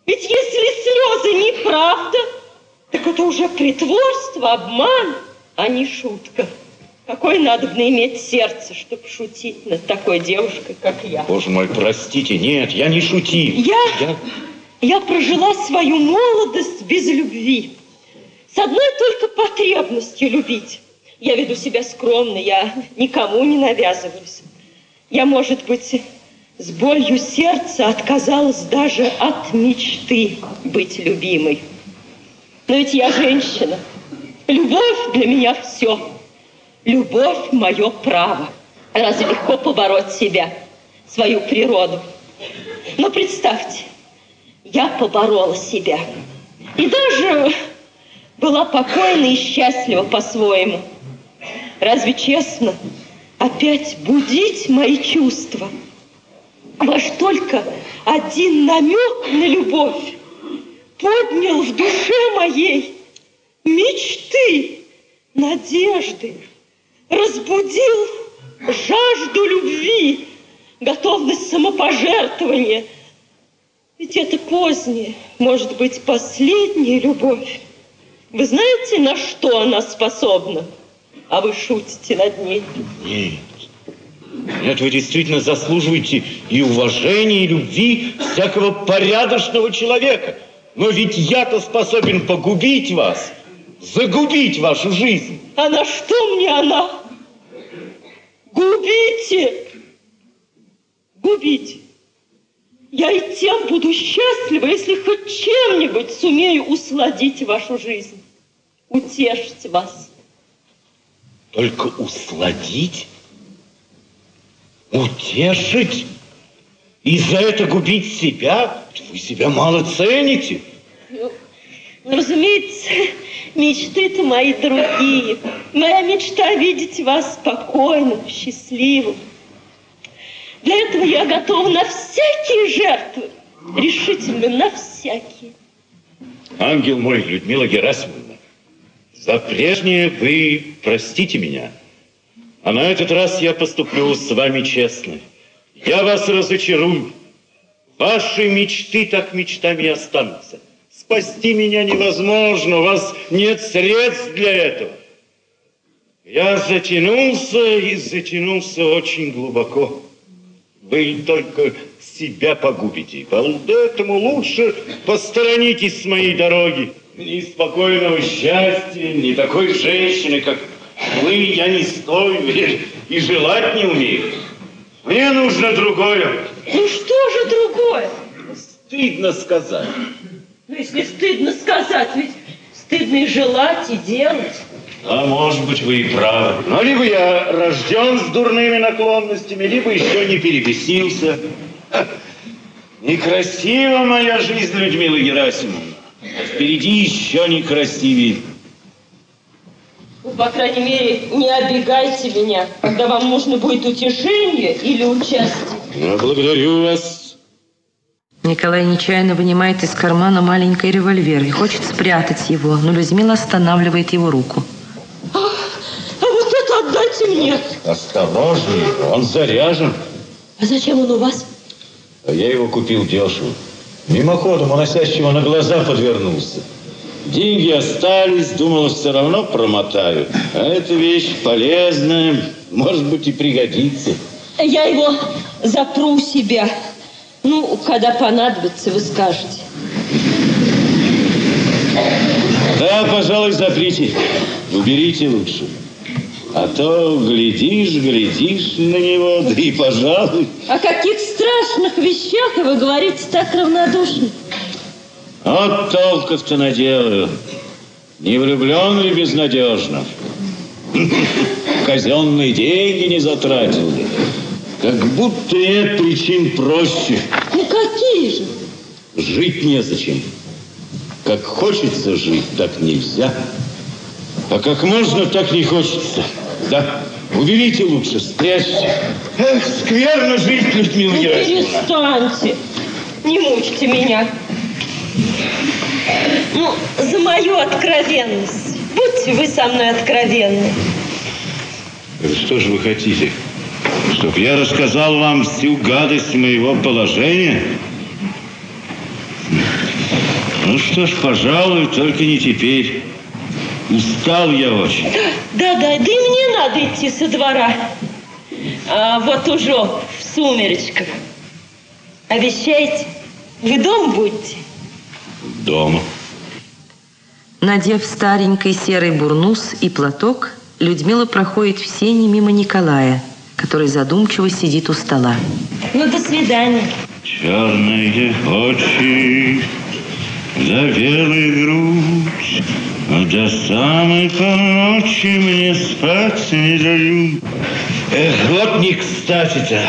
Ведь если слезы неправда, так это уже притворство, обман, а не шутка. Какое надо бы иметь сердце, чтобы шутить над такой девушкой, как я. Боже мой, простите, нет, я не шутил. Я, я... я прожила свою молодость без любви. С одной только потребностью любить. Я веду себя скромно, я никому не навязываюсь. Я, может быть, с болью сердца отказалась даже от мечты быть любимой. Но ведь я женщина. Любовь для меня все. Любовь – мое право. Разве легко побороть себя, свою природу? Но представьте, я поборола себя. И даже была покойна и счастлива по-своему. Разве честно опять будить мои чувства? Ваш только один намек на любовь поднял в душе моей мечты, надежды, разбудил жажду любви, готовность самопожертвования. Ведь это поздняя, может быть, последняя любовь. Вы знаете, на что она способна? А вы шутите над ней. Нет. Нет, вы действительно заслуживаете и уважения, и любви всякого порядочного человека. Но ведь я-то способен погубить вас, загубить вашу жизнь. А на что мне она? Губите! Губите! Я и тем буду счастлива, если хоть чем-нибудь сумею усладить вашу жизнь, утешить вас. Только усладить? Утешить? И за это губить себя? Вы себя мало цените. Ну, разумеется, мечты-то мои другие. Моя мечта видеть вас спокойным, счастливым. Для этого я готова на всякие жертвы. Решительно на всякие. Ангел мой, Людмила Герасимовна, за прежнее вы простите меня. А на этот раз я поступлю с вами честно. Я вас разочарую. Ваши мечты так мечтами останутся. Спасти меня невозможно, у вас нет средств для этого. Я затянулся и затянулся очень глубоко. Вы только себя погубите. Поэтому лучше посторонитесь с моей дороги. Ни спокойного счастья, ни такой женщины, как вы, я не стою и желать не умею. Мне нужно другое. Ну что же другое? Стыдно сказать. Ну если стыдно сказать, ведь стыдно и желать, и делать. А может быть, вы и правы. Но либо я рожден с дурными наклонностями, либо еще не перебесился. Некрасива моя жизнь, Людмила Герасимовна. Впереди еще некрасивее. Вы, по крайней мере, не обегайте меня, когда вам нужно будет утешение или участие. Я благодарю вас. Николай нечаянно вынимает из кармана маленький револьвер и хочет спрятать его, но Людмила останавливает его руку. А, а вот это отдайте мне. Осторожнее, он заряжен. А зачем он у вас? А я его купил дешево. Мимоходом уносящего на глаза подвернулся. Деньги остались, думал, все равно промотаю. А эта вещь полезная, может быть, и пригодится. Я его запру себя. Ну, когда понадобится, вы скажете. Да, пожалуй, заприте. Уберите лучше. А то глядишь, глядишь на него, да и пожалуй. О каких страшных вещах вы говорите так равнодушно? Вот толков-то наделаю. Не влюблен ли безнадежно? Казенные деньги не затратил. Как будто нет причин проще. Ну какие же? Жить незачем. Как хочется жить, так нельзя. А как можно, так не хочется. Да, уберите лучше, спрячьте. Эх, скверно жить, Людмила Ну, Герасимовна. перестаньте. Не мучьте меня. Ну, за мою откровенность. Будьте вы со мной откровенны. Что же вы хотите? Чтоб я рассказал вам всю гадость моего положения? Ну что ж, пожалуй, только не теперь. Устал я очень. Да-да, да и мне надо идти со двора. А вот уже в сумеречках. Обещаете? Вы дома будете? Дома. Надев старенький серый бурнус и платок, Людмила проходит в сени мимо Николая, который задумчиво сидит у стола. Ну, до свидания. Черные очи, да белая грудь, а до самой полночи мне спать не дают. Эх, вот не кстати-то.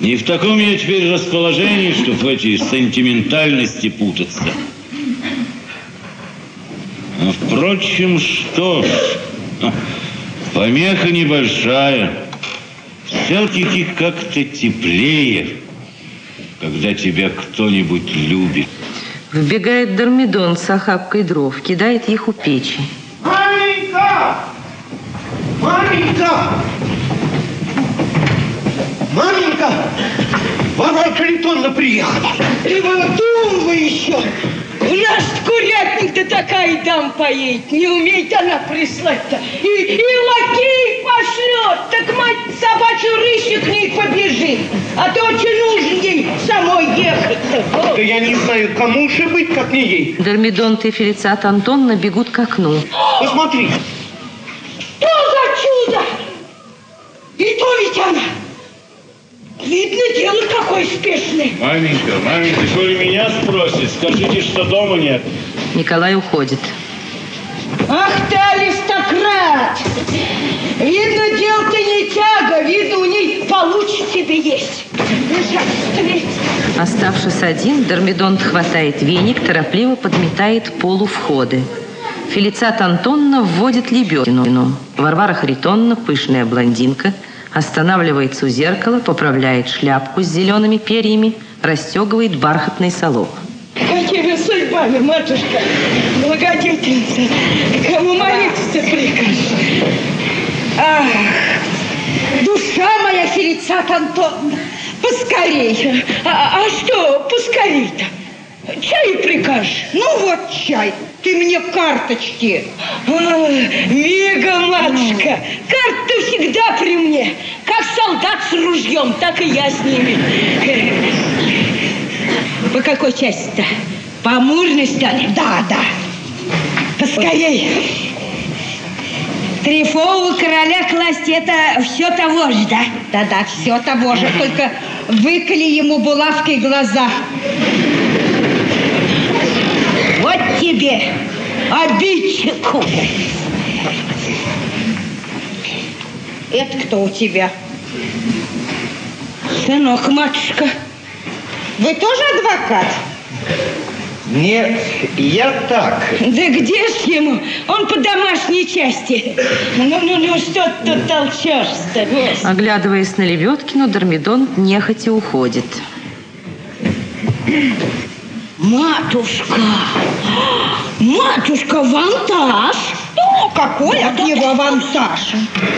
Не в таком я теперь расположении, чтобы в эти сентиментальности путаться. А впрочем, что ж, помеха небольшая. Все-таки как-то теплее, когда тебя кто-нибудь любит. Вбегает Дормидон с охапкой дров, кидает их у печи. Маменька! Маменька! Маменька! Варвара Харитонна приехала. Револтун вы еще. У нас курятник-то такая дам поедет. Не умеет она прислать-то. И, и лакей пошлет. Так мать собачью рысью к ней побежит. А то очень нужен ей самой ехать-то. Да я не знаю, кому же быть, как не ей. Дормидонт и Фелицат Антонна бегут к окну. Посмотри, Что за чудо? И то ведь она. Видно, дело какое спешное. Маменька, маменька, коли меня спросит, скажите, что дома нет. Николай уходит. Ах ты, аристократ! Видно, дело-то не тяга, видно, у ней получше тебе есть. Оставшись один, Дормидонт хватает веник, торопливо подметает пол у входа. Фелицат Антонна вводит лебедину. Варвара Харитонна, пышная блондинка, останавливается у зеркала, поправляет шляпку с зелеными перьями, расстегивает бархатный салоп. Какими судьбами, матушка, благодетельница, кому молиться прикажешь? Ах, душа моя, Фелицат Антоновна, поскорей. А, а что поскорей-то? Чай прикажешь? Ну вот чай, ты мне карточки. А, мига, матушка, карты всегда при мне. Как солдат с ружьем, так и я с ними. По какой части-то? По амурной стали? Да, да. Поскорей. Трифового короля класть это все того же, да? Да-да, все того же, только выколи ему булавкой глаза. Вот тебе, обидчику. Это кто у тебя? Сынок, матушка. Вы тоже адвокат? Нет, я так. Да где ж ему? Он по домашней части. Ну, ну, ну, что ты тут толчешься-то, Господи? Оглядываясь на Лебедкину, Дормидонт нехотя уходит. Матушка! Матушка, вантаж! Что? Какой от него вантаж?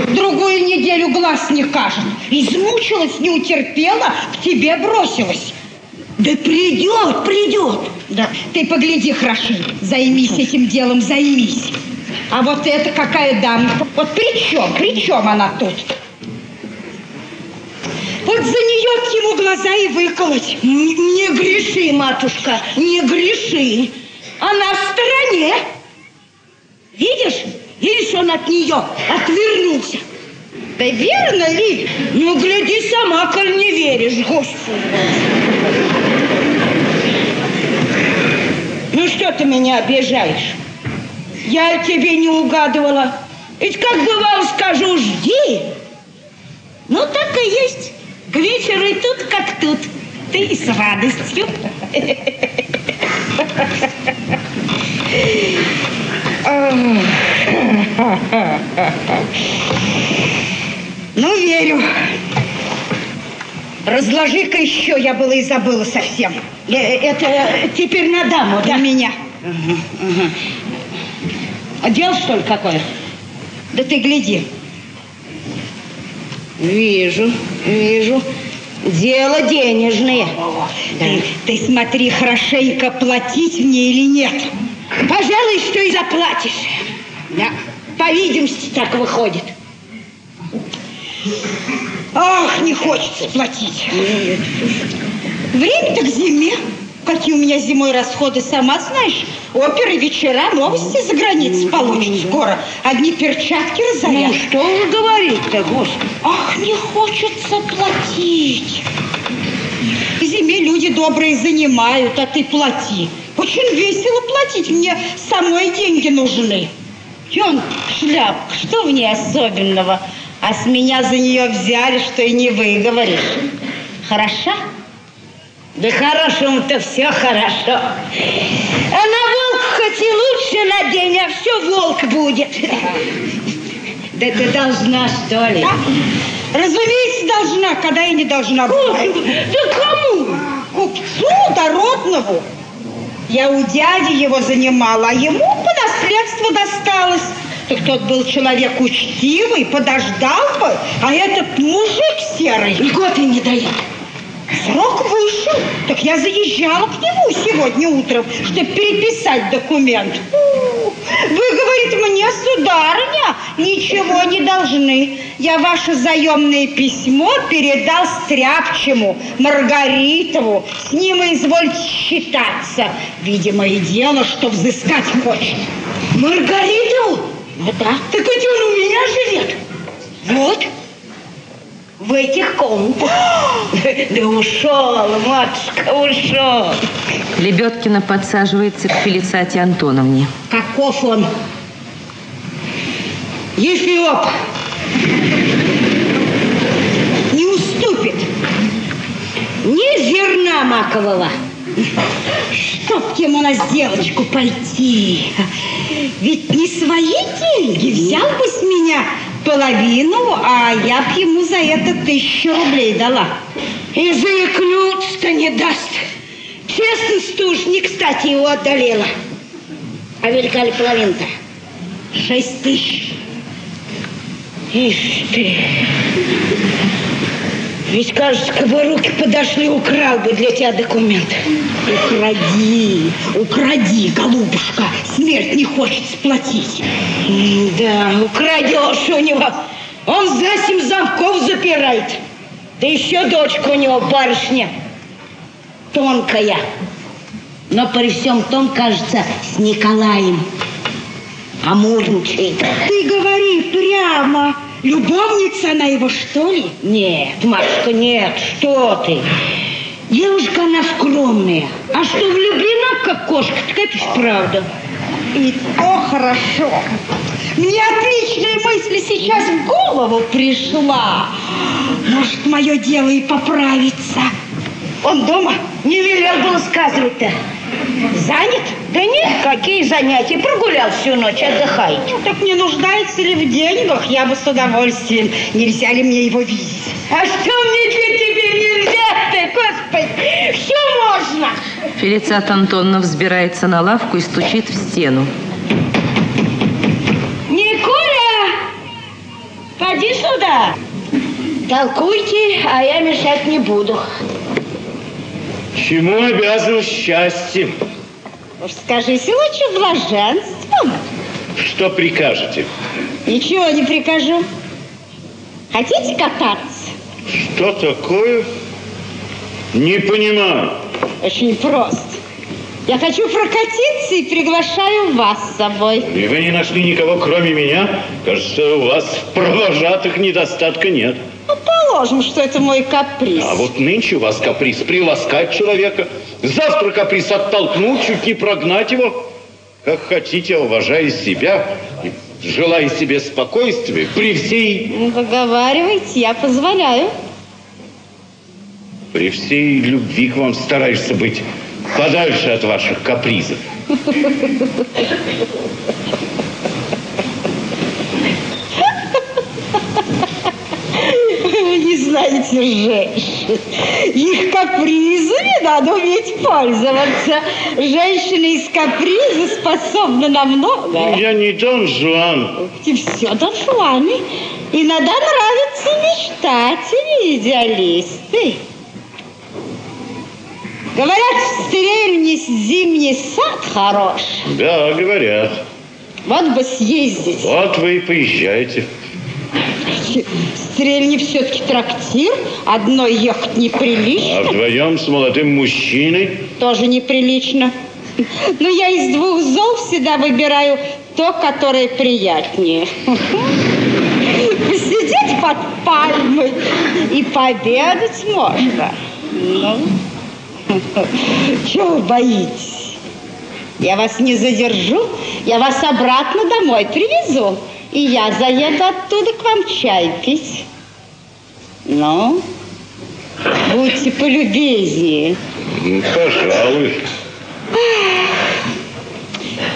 Другую неделю глаз не кажет. Измучилась, не утерпела, к тебе бросилась. Да придет, придет. Да, ты погляди хорошо, займись этим делом, займись. А вот это какая дама? Вот при чем, при чем она тут? Вот за нее ему глаза и выколоть. Не, не греши, матушка, не греши. Она в стороне. Видишь? Видишь, он от нее отвернулся. Да верно ли? Ну, гляди сама, коль не веришь, Господи. Ну, что ты меня обижаешь? Я тебе не угадывала. Ведь как бывало скажу, жди. Ну, так и есть. К вечеру и тут, как тут. Ты и с радостью. Ну, верю. Разложи-ка еще, я была и забыла совсем. Э, Это теперь на даму, да? меня. А дело, что ли, какое? Да ты гляди. Вижу, вижу. Дело денежное. Ты, ты смотри, хорошенько платить мне или нет. Пожалуй, что и заплатишь. Да. По видимости, так выходит. Ах, не хочется платить. Время-то к зиме. Какие у меня зимой расходы, сама знаешь. Оперы, вечера, новости за границей получить скоро. Одни перчатки Ну, разорят. что вы говорите, Господи? Ах, не хочется платить. В зиме люди добрые занимают, а ты плати. Очень весело платить, мне самой деньги нужны. Чон, шляпка, что в ней особенного? А с меня за нее взяли, что и не выговоришь. Хороша? Да хорошему-то все хорошо. А на волк хоть и лучше надень, а все волк будет. Да ты должна, что ли? Разумеется, должна, когда я не должна была. Да кому? Купцу дородному. Я у дяди его занимала, а ему по наследству досталось. Так тот был человек учтивый, подождал бы, а этот мужик серый. Год и не дает. Срок вышел, так я заезжала к нему сегодня утром, чтобы переписать документ. Вы, говорит, мне, сударыня, ничего не должны. Я ваше заемное письмо передал Стряпчему, Маргаритову. С ним и извольте считаться. Видимо, и дело, что взыскать хочет. Маргариту? Ну да. Так ведь он у меня живет. Вот. В этих комнатах. Да ушел, матушка, ушел. Лебедкина подсаживается к Фелицате Антоновне. Каков он? Ефиоп. Не уступит. Ни зерна макового. Чтоб ему на сделочку пойти. Ведь не свои деньги. Взял бы с меня половину, а я б ему за это тысячу рублей дала. И заикнуться-то не даст. Честность уж не кстати его одолела. А велика ли половина-то? Шесть тысяч. Ишь ты. Ведь, кажется, бы руки подошли, украл бы для тебя документ. Укради, укради, голубушка. Смерть не хочет сплотить. Да, украдешь у него. Он за семь замков запирает. Да еще дочка у него барышня. Тонкая. Но при всем том, кажется, с Николаем. Амурничает. Ты говори прямо. Любовница она его, что ли? Нет, Машка, нет, что ты. Девушка она скромная. А что влюблена, как кошка, так это ж правда. И то хорошо. Мне отличная мысль сейчас в голову пришла. Может, мое дело и поправится. Он дома не велел было сказывать-то. Занят? Да нет, какие занятия. Прогулял всю ночь, отдыхает. Ну, так не нуждается ли в деньгах? Я бы с удовольствием. Нельзя ли мне его видеть? А что мне для тебя нельзя-то, господи? Все можно. Фелицата Антоновна взбирается на лавку и стучит в стену. Николя, поди сюда. Толкуйте, а я мешать не буду. Чему обязан счастьем? Уж скажите лучше блаженством. Что прикажете? Ничего не прикажу. Хотите кататься? Что такое? Не понимаю. Очень просто. Я хочу прокатиться и приглашаю вас с собой. И вы не нашли никого, кроме меня? Кажется, у вас в провожатых недостатка нет. Ну, положим, что это мой каприз. А вот нынче у вас каприз приласкать человека, завтра каприз оттолкнуть, чуть не прогнать его. Как хотите, уважая себя и желая себе спокойствия, при всей, Ну, Договаривайте, я позволяю. при всей любви к вам стараешься быть подальше от ваших капризов. Вы не знаете женщин. Их капризами надо уметь пользоваться. Женщины из каприза способны на многое. Я не Дон Жуан. И все Дон Жуаны. Иногда нравятся мечтатели, идеалисты. Говорят, в стрельне зимний сад хорош. Да, говорят. Вот бы съездить. Вот вы и поезжайте. В стрельне все-таки трактир. Одной ехать неприлично. А вдвоем с молодым мужчиной Тоже неприлично. Но я из двух зол всегда выбираю то, которое приятнее. Посидеть под пальмой и пообедать можно. Ну, чего вы боитесь? Я вас не задержу, я вас обратно домой привезу. И я заеду оттуда к вам чай пить. Ну, будьте полюбезнее. Ну, пожалуй.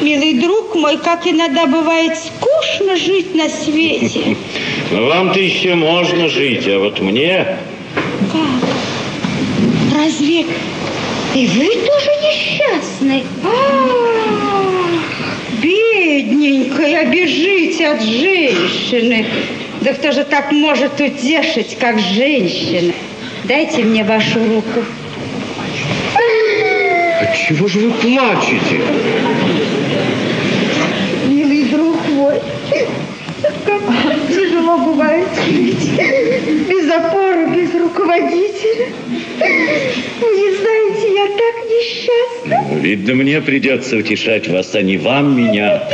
Милый друг мой, как иногда бывает скучно жить на свете. Но вам-то еще можно жить, а вот мне... Разве и вы тоже несчастны? А, Бедненькая, бежите от женщины. Да кто же так может утешить, как женщина? Дайте мне вашу руку. Отчего же вы плачете? Милый друг мой, как тяжело бывает жить без опоры, без руководителя. Вы не знаете, я так несчастна. Видно, мне придется утешать вас, а не вам меня.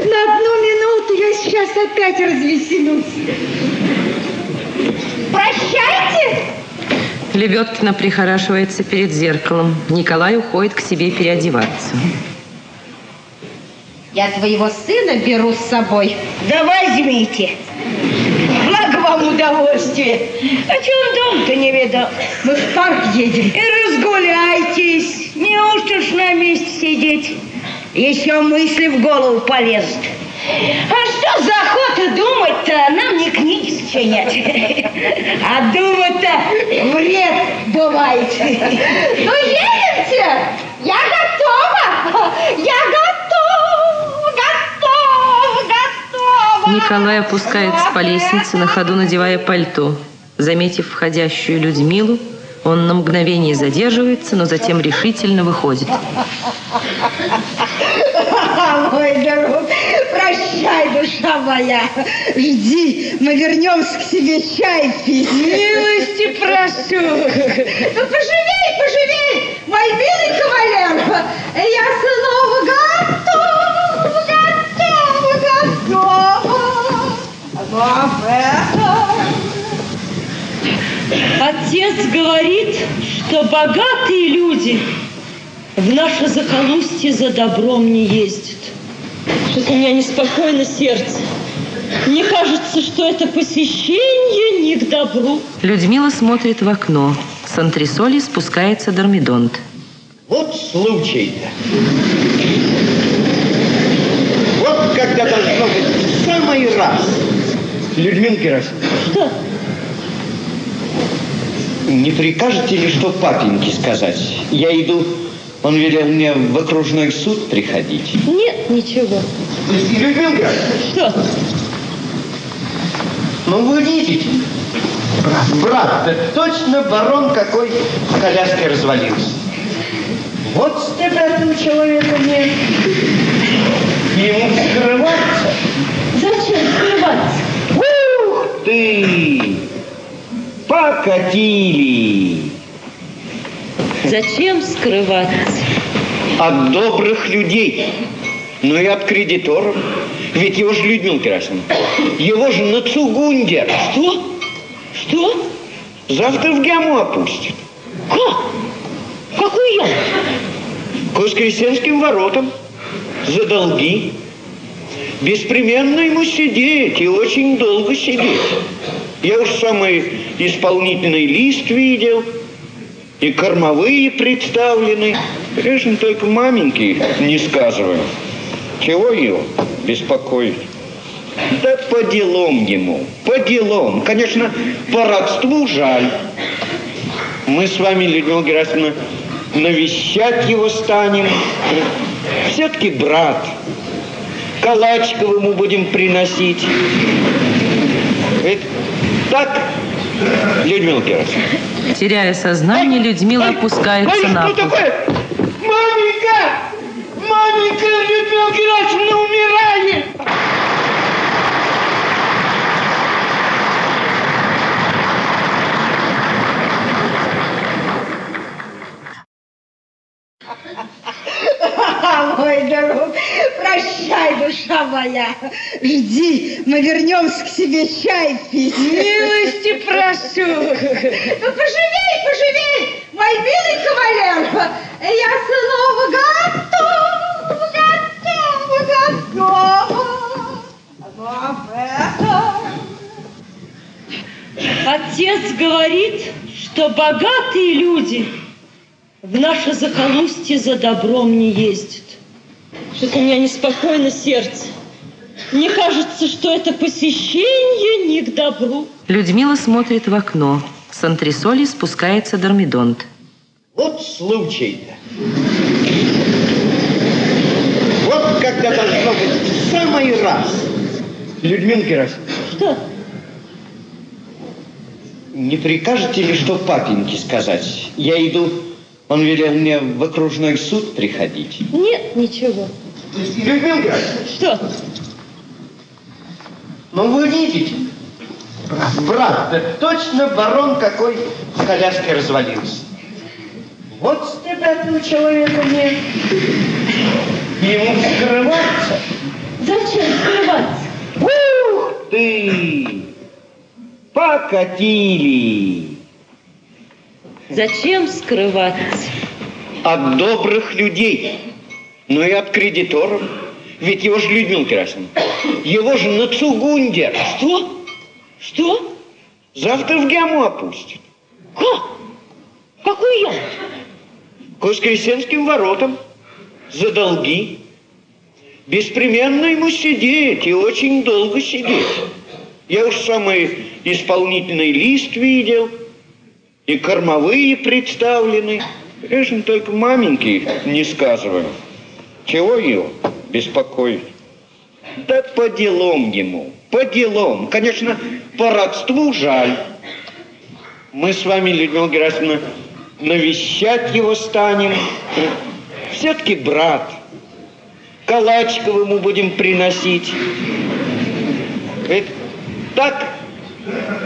На одну минуту, я сейчас опять развеселюсь. Прощайте! Лебедкина прихорашивается перед зеркалом. Николай уходит к себе переодеваться. Я твоего сына беру с собой. Да возьмите. Благо вам удовольствие. А чего он дом-то не видал? Мы в парк едем. И разгуляйтесь. Неужто ж на месте сидеть? Еще мысли в голову полезут. А что за охота думать-то? Нам не книги сочинять. А думать-то вред бывает. Ну, едемте! Я готова! Я готова! Готова! Готова! Николай опускается по лестнице, на ходу надевая пальто. Заметив входящую Людмилу, он на мгновение задерживается, но затем решительно выходит. Мой друг, прощай, душа моя. Жди, мы вернемся к себе чай пить. Милости прошу. Ну, поживей, поживей, мой милый кавалер. Я снова готова, готова, готова. Отец говорит, что богатые люди в наше захолустье за добром не ездят. Что-то у меня неспокойно сердце. Мне кажется, что это посещение не к добру. Людмила смотрит в окно. С антресоли спускается Дормидонт. Вот случай-то. Вот когда должно быть в самый раз. Людмила Герасимовна. Что? Не прикажете ли что папеньке сказать? Я иду, он велел мне в окружной суд приходить. Нет, ничего. Герасимовна, Что? ну вы видите, Брат, брат, точно барон какой в коляске развалился. Вот с тебя этого человека нет. Ему скрываться. Зачем скрываться? Ух ты! Покатили! Зачем скрываться? От добрых людей, но и от кредиторов. Ведь его же Людмила Герасимовна, его же на Цугундер. Что? Что? Завтра в яму опустит. Как? Какую яму? К Воскресенским воротам. За долги. Беспременно ему сидеть и очень долго сидеть. Я уж самый исполнительный лист видел, и кормовые представлены. Конечно, только маменьки не сказываю. Чего ее беспокоить? Да по делам ему, по делам. Конечно, по родству жаль. Мы с вами, Людмила Герасимовна, навещать его станем. Все-таки брат. Калачиков ему будем приносить. Это так, Людмила Герасимовна? Теряя сознание, Людмила опускается на пол. Маменька! Маменька, Людмила Герасимовна умирает! А, мой друг, прощай, душа моя. Жди, мы вернемся к себе чай пить. Милости прошу. Ну, поживей, поживей, мой милый кавалер. Я снова готов, готов, готов. Готов. Отец говорит, что богатые люди в наше захолустье за добром не ездят. Что-то у меня неспокойно сердце. Мне кажется, что это посещение не к добру. Людмила смотрит в окно. С антресолей спускается Дормидонт. Вот случай-то. Вот когда должно быть в самый раз. Людмила Герасимовна, Что? не прикажете ли что папеньке сказать? Я иду, он велел мне в окружной суд приходить. Нет, ничего. Людмила Герасимовна, Что? Ну вы видите, брат, да точно барон какой в коляске развалился. Вот с тебя этого человека нет. Ему скрываться. Зачем скрываться? Ух ты! Покатили! Зачем скрываться? От добрых людей, но и от кредиторов. Ведь его же Людмила Герасимовна, его же на Цугундер. Что? Что? Завтра в яму опустит. Как? Какую яму? К Воскресенским воротам. За долги. Беспременно ему сидеть и очень долго сидеть. Я уж самый исполнительный лист видел, и кормовые представлены. Конечно, только маменьки не сказываю. Чего ее беспокоить? Да по делам ему, по делам. Конечно, по родству жаль. Мы с вами, Людмила Герасимовна, навещать его станем. Все-таки брат. Калачиков ему будем приносить. Это так,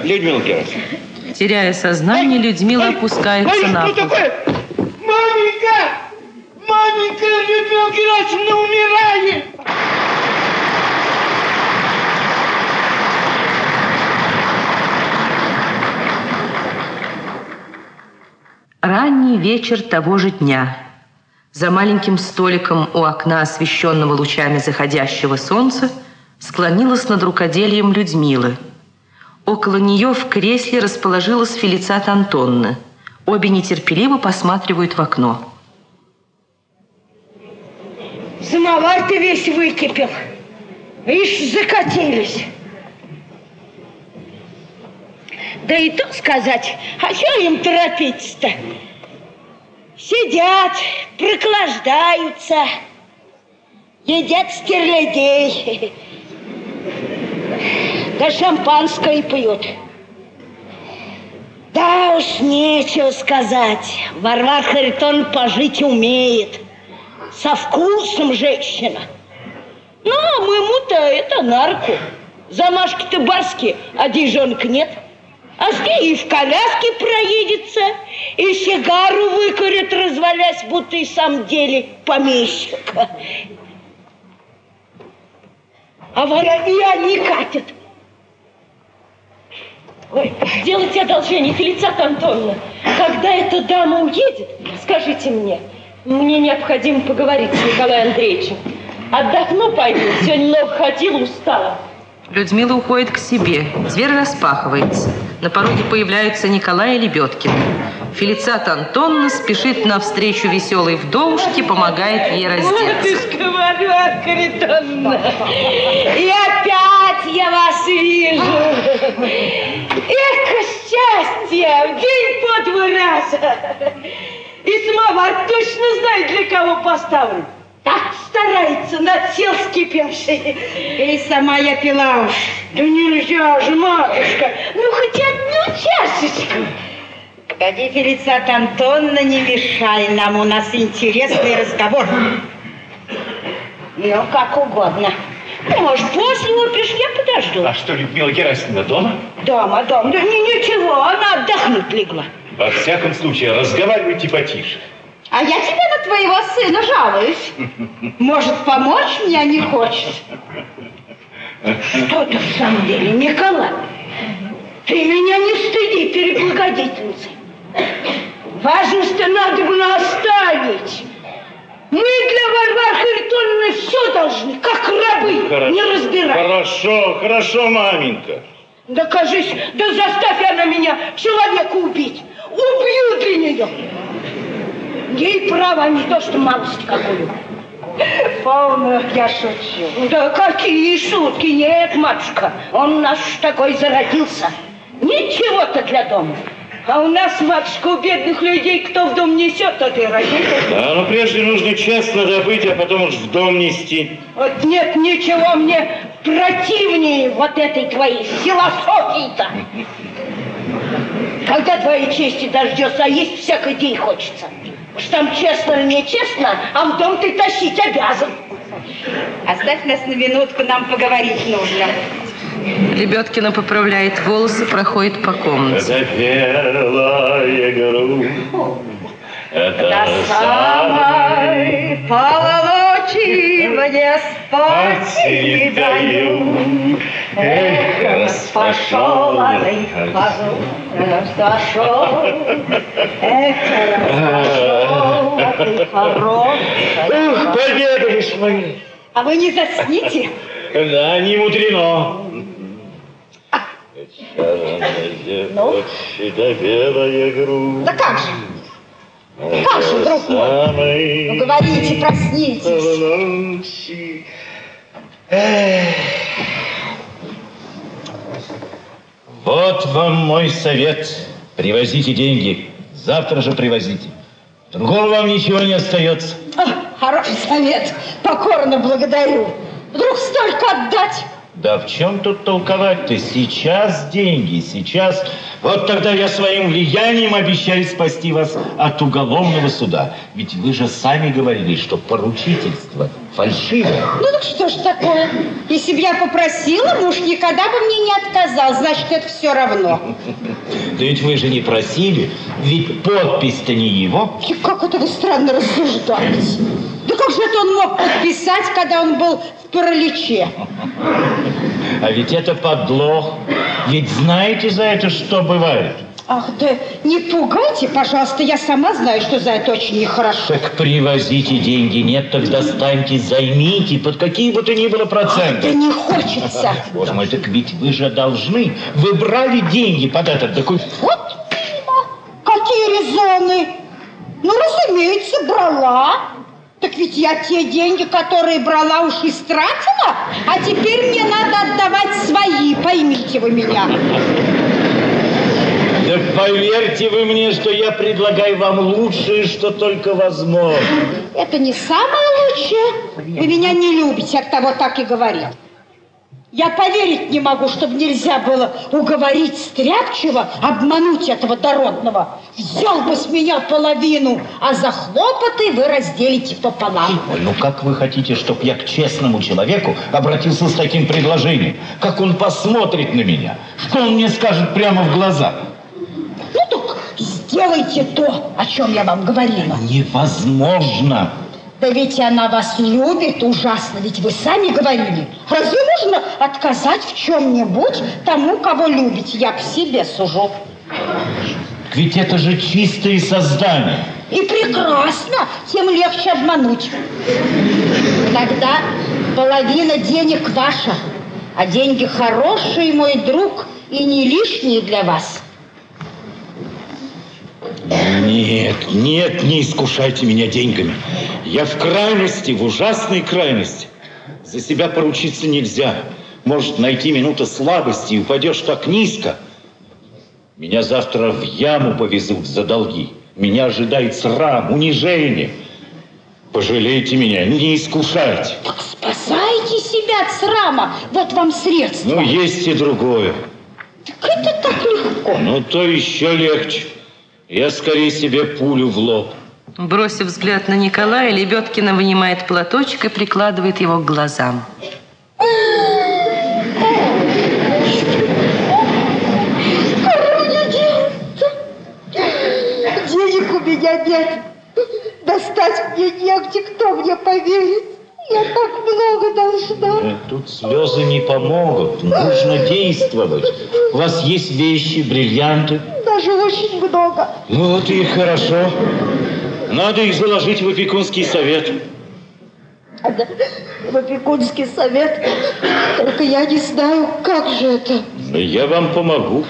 Людмила Герасимовна? Теряя сознание, Людмила опускается на что пол. Маменька! Маменька, Людмила Герасимовна умирает! Ранний вечер того же дня. За маленьким столиком у окна, освещенного лучами заходящего солнца, склонилась над рукоделием Людмилы. Около нее в кресле расположилась Фелицат Антонна. Обе нетерпеливо посматривают в окно. Самовар-то весь выкипел. Ишь, закатились. Да и то сказать, а что им торопиться-то? Сидят, проклаждаются, едят стерлядей, да шампанское пьют. уж нечего сказать. Варвар Харитон пожить умеет. Со вкусом женщина. Ну, а моему-то это нарку. Замашки-то барские, а деньжонок нет. А с ней и в коляске проедется, и сигару выкурит, развалясь, будто и сам деле помещик. А вот и они катят. Ой, сделайте одолжение, Фелицата Антоновна. Когда эта дама уедет, скажите мне. Мне необходимо поговорить с Николаем Андреевичем. Отдохну пойду, сегодня много ходила, устала. Людмила уходит к себе. Дверь распахивается. На пороге появляются Николай и Лебедкин. Фелицата Антонна спешит навстречу веселой вдовушке, помогает ей раздеться. говорю, Харитонна, и опять я вас вижу. Эх, счастье, в день по два раза. И самовар точно знает, для кого поставлен. Так старается, над сел скипевший. И сама я пила уж. Да нельзя же, матушка. Ну, хоть одну чашечку. Погоди, Фелицата Антоновна, не мешай нам, у нас интересный разговор. Ну, как угодно. Может, после выпьешь, я подожду. А что, Людмила Герасимовна дома? Дома, дома. Да ни- ничего, она отдохнуть легла. Во всяком случае, разговаривайте потише. А я тебе на твоего сына жалуюсь. Может, помочь мне, а не хочет. Что ты в самом деле, Николай? Ты меня не стыди перед благодетельницей. Важно, что надо было оставить. Мы для Варвары Харитоновны все должны, как рабы, не разбирая. Хорошо, хорошо, маменька. Да кажись, да заставь она меня человека убить. Убью для нее. Ей право не то, что малость какую. Полно, я шучу. Да какие шутки? Нет, матушка, он у нас уж такой зародился. Ничего-то для дома. А у нас, матушка, у бедных людей, кто в дом несет, тот и родитель. Да, но прежде нужно честно добыть, а потом уж в дом нести. Вот нет ничего мне противнее вот этой твоей философии-то. Когда твоей чести дождется, а есть всякий день хочется. Уж там честно или нечестно, а в дом ты тащить обязан. Оставь нас на минутку, нам поговорить нужно. Лебедкина поправляет волосы, проходит по комнате. Запела игру. Это До самой полуночи мне спать не даю. Эх, раз пошел, а ты пошел, раз пошел. Эх, раз пошел, а ты хорошая. Победа ж мои. А вы не засните? Да, не мудрено. Ну? белая грудь. Да как же? Как же, друг мой? Ну, говорите, проснитесь. Эх. Вот вам мой совет. Привозите деньги. Завтра же привозите. Другого вам ничего не остается. А, хороший совет, покорно благодарю. Вдруг столько отдать? Да в чем тут толковать-то? Сейчас деньги, сейчас... Вот тогда я своим влиянием обещаю спасти вас от уголовного суда. Ведь вы же сами говорили, что поручительство фальшивое. Ну так что ж такое? Если бы я попросила, муж никогда бы мне не отказал. Значит, это все равно. Да ведь вы же не просили, ведь подпись-то не его. И как это вы странно рассуждаете? Да как же это он мог подписать, когда он был в параличе? А ведь это подлог. Ведь знаете за это, что бывает? Ах, да не пугайте, пожалуйста, я сама знаю, что за это очень нехорошо. Так привозите деньги, нет, так достаньте, займите, под какие бы то ни было Да проценты. не хочется. Боже мой, так ведь вы же должны. Вы брали деньги под этот документ. Вот. Какие резоны? Ну, разумеется, брала. Так ведь я те деньги, которые брала, уж истратила, а теперь мне надо отдавать свои, поймите вы меня. Да поверьте вы мне, что я предлагаю вам лучшее, что только возможно. Это не самое лучшее. Вы меня не любите, от того так и говорят. Я поверить не могу, чтобы нельзя было уговорить Стряпчего обмануть этого дородного. Взял бы с меня половину, а за хлопоты вы разделите пополам. Ой, ну как вы хотите, чтобы я к честному человеку обратился с таким предложением? Как он посмотрит на меня? Что он мне скажет прямо в глаза? Ну так сделайте то, о чем я вам говорила. Невозможно. Да ведь она вас любит ужасно, ведь вы сами говорили. Разве можно отказать в чем-нибудь тому, кого любите? Я к себе сужу. Ведь это же чистые создания. И прекрасно, тем легче обмануть. Тогда половина денег ваша, а деньги хорошие, мой друг, и не лишние для вас. Нет, нет, не искушайте меня деньгами. Я в крайности, в ужасной крайности. За себя поручиться нельзя. Может найти минута слабости и упадешь так низко. Меня завтра в яму повезут за долги. Меня ожидает срам, унижение. Пожалейте меня, не искушайте. Так спасайте себя от срама. Вот вам средство. Ну, есть и другое. Так это так легко. Ну, то еще легче. Я скорее себе пулю в лоб. Бросив взгляд на Николая, Лебедкина вынимает платочек и прикладывает его к глазам. Денег у меня нет. Достать мне негде, кто мне поверит. Я так много должна. Тут слезы не помогут. Нужно действовать. У вас есть вещи, бриллианты. Даже очень много. Ну вот и хорошо. Надо их заложить в опекунский совет. В опекунский совет. Только я не знаю, как же это. Я вам помогу.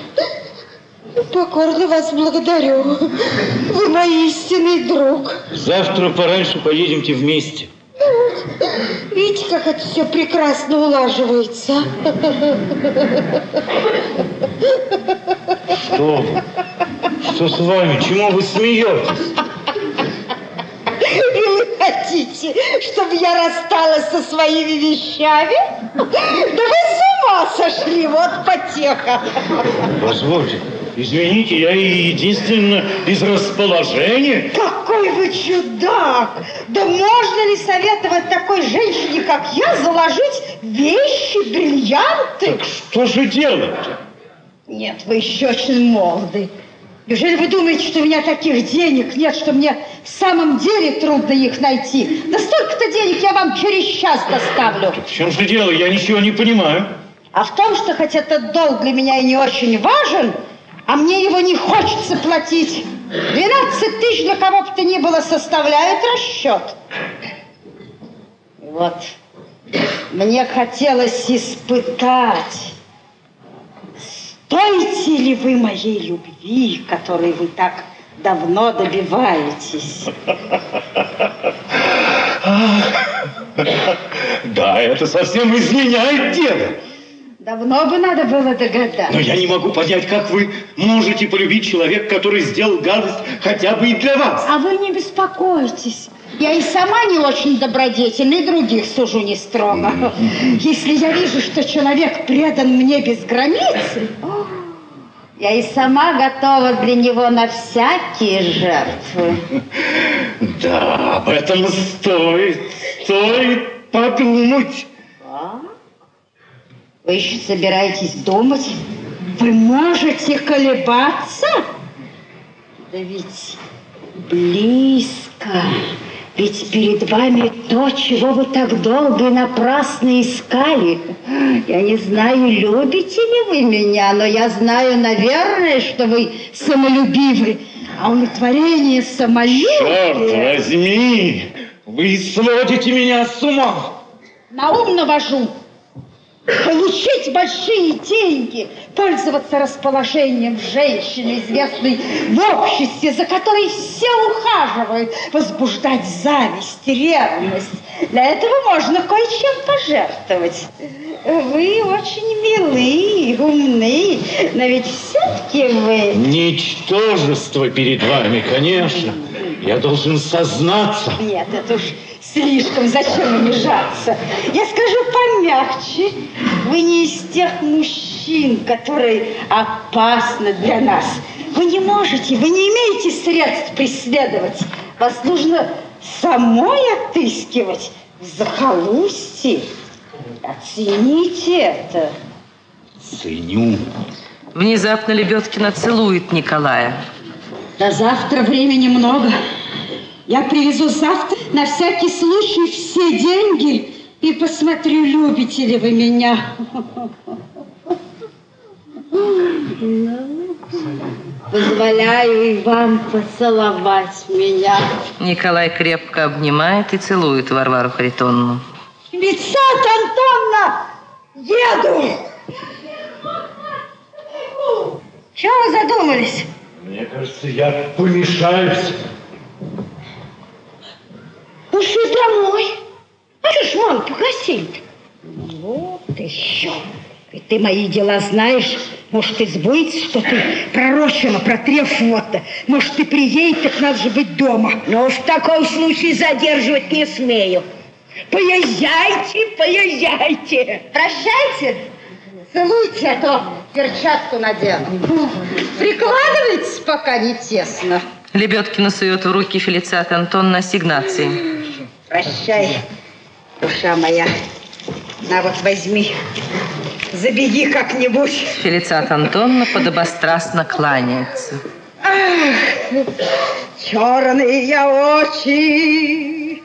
Покорно вас благодарю. Вы мой истинный друг. Завтра пораньше поедемте вместе. Видите, как это все прекрасно улаживается. Что? Что с вами? Чему вы смеетесь? Хотите, чтобы я рассталась со своими вещами? Да вы с ума сошли, вот потеха. Позвольте. Извините, я единственно из расположения. Какой вы чудак! Да можно ли советовать такой женщине, как я, заложить вещи, бриллианты? Так что же делать-то? Нет, вы еще очень молоды. Неужели вы думаете, что у меня таких денег нет, что мне в самом деле трудно их найти? Да столько-то денег я вам через час доставлю. В чем же дело? Я ничего не понимаю. А в том, что хоть этот долг для меня и не очень важен, а мне его не хочется платить. 12 тысяч для кого бы то ни было составляет расчет. Вот мне хотелось испытать, стоите ли вы моей любви, которой вы так давно добиваетесь. Да, это совсем изменяет дело. Давно бы надо было догадаться. Но я не могу понять, как вы можете полюбить человека, который сделал гадость хотя бы и для вас. А вы не беспокойтесь. Я и сама не очень добродетельна, и других сужу не строго. Если я вижу, что человек предан мне без границы, о, я и сама готова для него на всякие жертвы. Да, об этом стоит, стоит подумать. А? Вы еще собираетесь думать? Вы можете колебаться? Да ведь близко. Ведь перед вами то, чего вы так долго и напрасно искали. Я не знаю, любите ли вы меня, но я знаю, наверное, что вы самолюбивы. А удовлетворение самолюбия... Черт возьми, вы сводите меня с ума. На ум навожу. Получить большие деньги, пользоваться расположением женщины, известной в обществе, за которой все ухаживают, возбуждать зависть, ревность. Для этого можно кое-чем пожертвовать. Вы очень милы, умны, но ведь все-таки вы... Ничтожество перед вами, конечно. Я должен сознаться. Нет, это уж слишком, зачем унижаться? Я скажу помягче. Вы не из тех мужчин, которые опасны для нас. Вы не можете, вы не имеете средств преследовать. Вас нужно самой отыскивать в захолустье. Оцените это. Ценю. Внезапно Лебедкина целует Николая. До завтра времени много. Я привезу завтра на всякий случай все деньги и посмотрю, любите ли вы меня. Позволяю и вам поцеловать меня. Николай крепко обнимает и целует Варвару Харитонну. Мецат Антонна, еду! Чего вы задумались? Мне кажется, я помешаюсь. Ушли домой. А что ж мама погасит? Вот еще. И ты мои дела знаешь. Может, и сбудется, что ты пророчила про фото. Может, ты приедешь, так надо же быть дома. Но в таком случае задерживать не смею. Поезжайте, поезжайте. Прощайте. Целуйте, а то перчатку надену. Прикладывайтесь, пока не тесно. Лебедкина сует в руки Фелициат Антонна ассигнации. Прощай, душа моя. На вот возьми. Забеги как-нибудь. Фелициат Антонна подобострастно кланяется. Черные очи,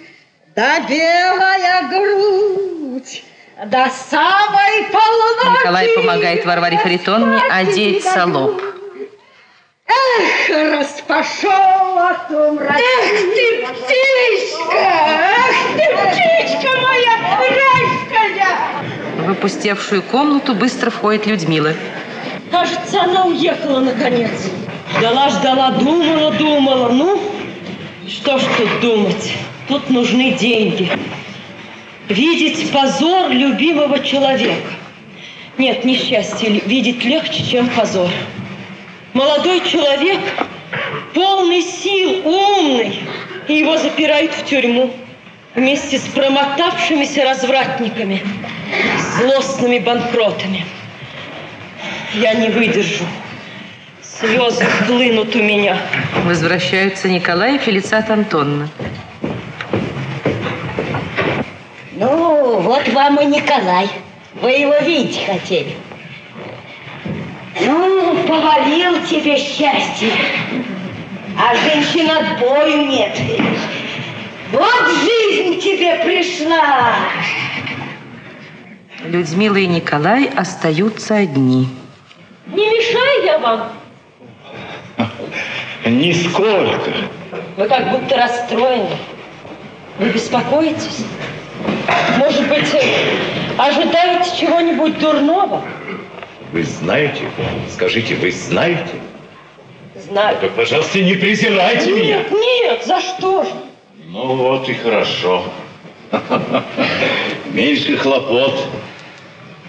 да белая грудь, до самой полуночи. Николай помогает Варваре Харитонне одеть салоп. Эх, распошел от умра. Эх ты, птичка! Эх ты, птичка моя, райская! В опустевшую комнату быстро входит Людмила. Кажется, она уехала наконец. Ждала, ждала, думала, думала. Ну, что ж тут думать? Тут нужны деньги. Видеть позор любимого человека. Нет, несчастье видеть легче, чем позор. Молодой человек, полный сил, умный, и его запирают в тюрьму вместе с промотавшимися развратниками, злостными банкротами. Я не выдержу. Слезы хлынут у меня. Возвращаются Николай и Фелициат Антонна. Ну, вот вам и Николай. Вы его видеть хотели. Ну, повалил тебе счастье. А женщин отбою нет. Вот жизнь тебе пришла. Людмила и Николай остаются одни. Не мешаю я вам. Нисколько. Вы как будто расстроены. Вы беспокоитесь? Может быть, ожидаете чего-нибудь дурного? Вы знаете? Скажите, вы знаете? Знаю. Так, пожалуйста, не презирайте меня. Нет, нет, за что же? Ну вот и хорошо. Меньше хлопот.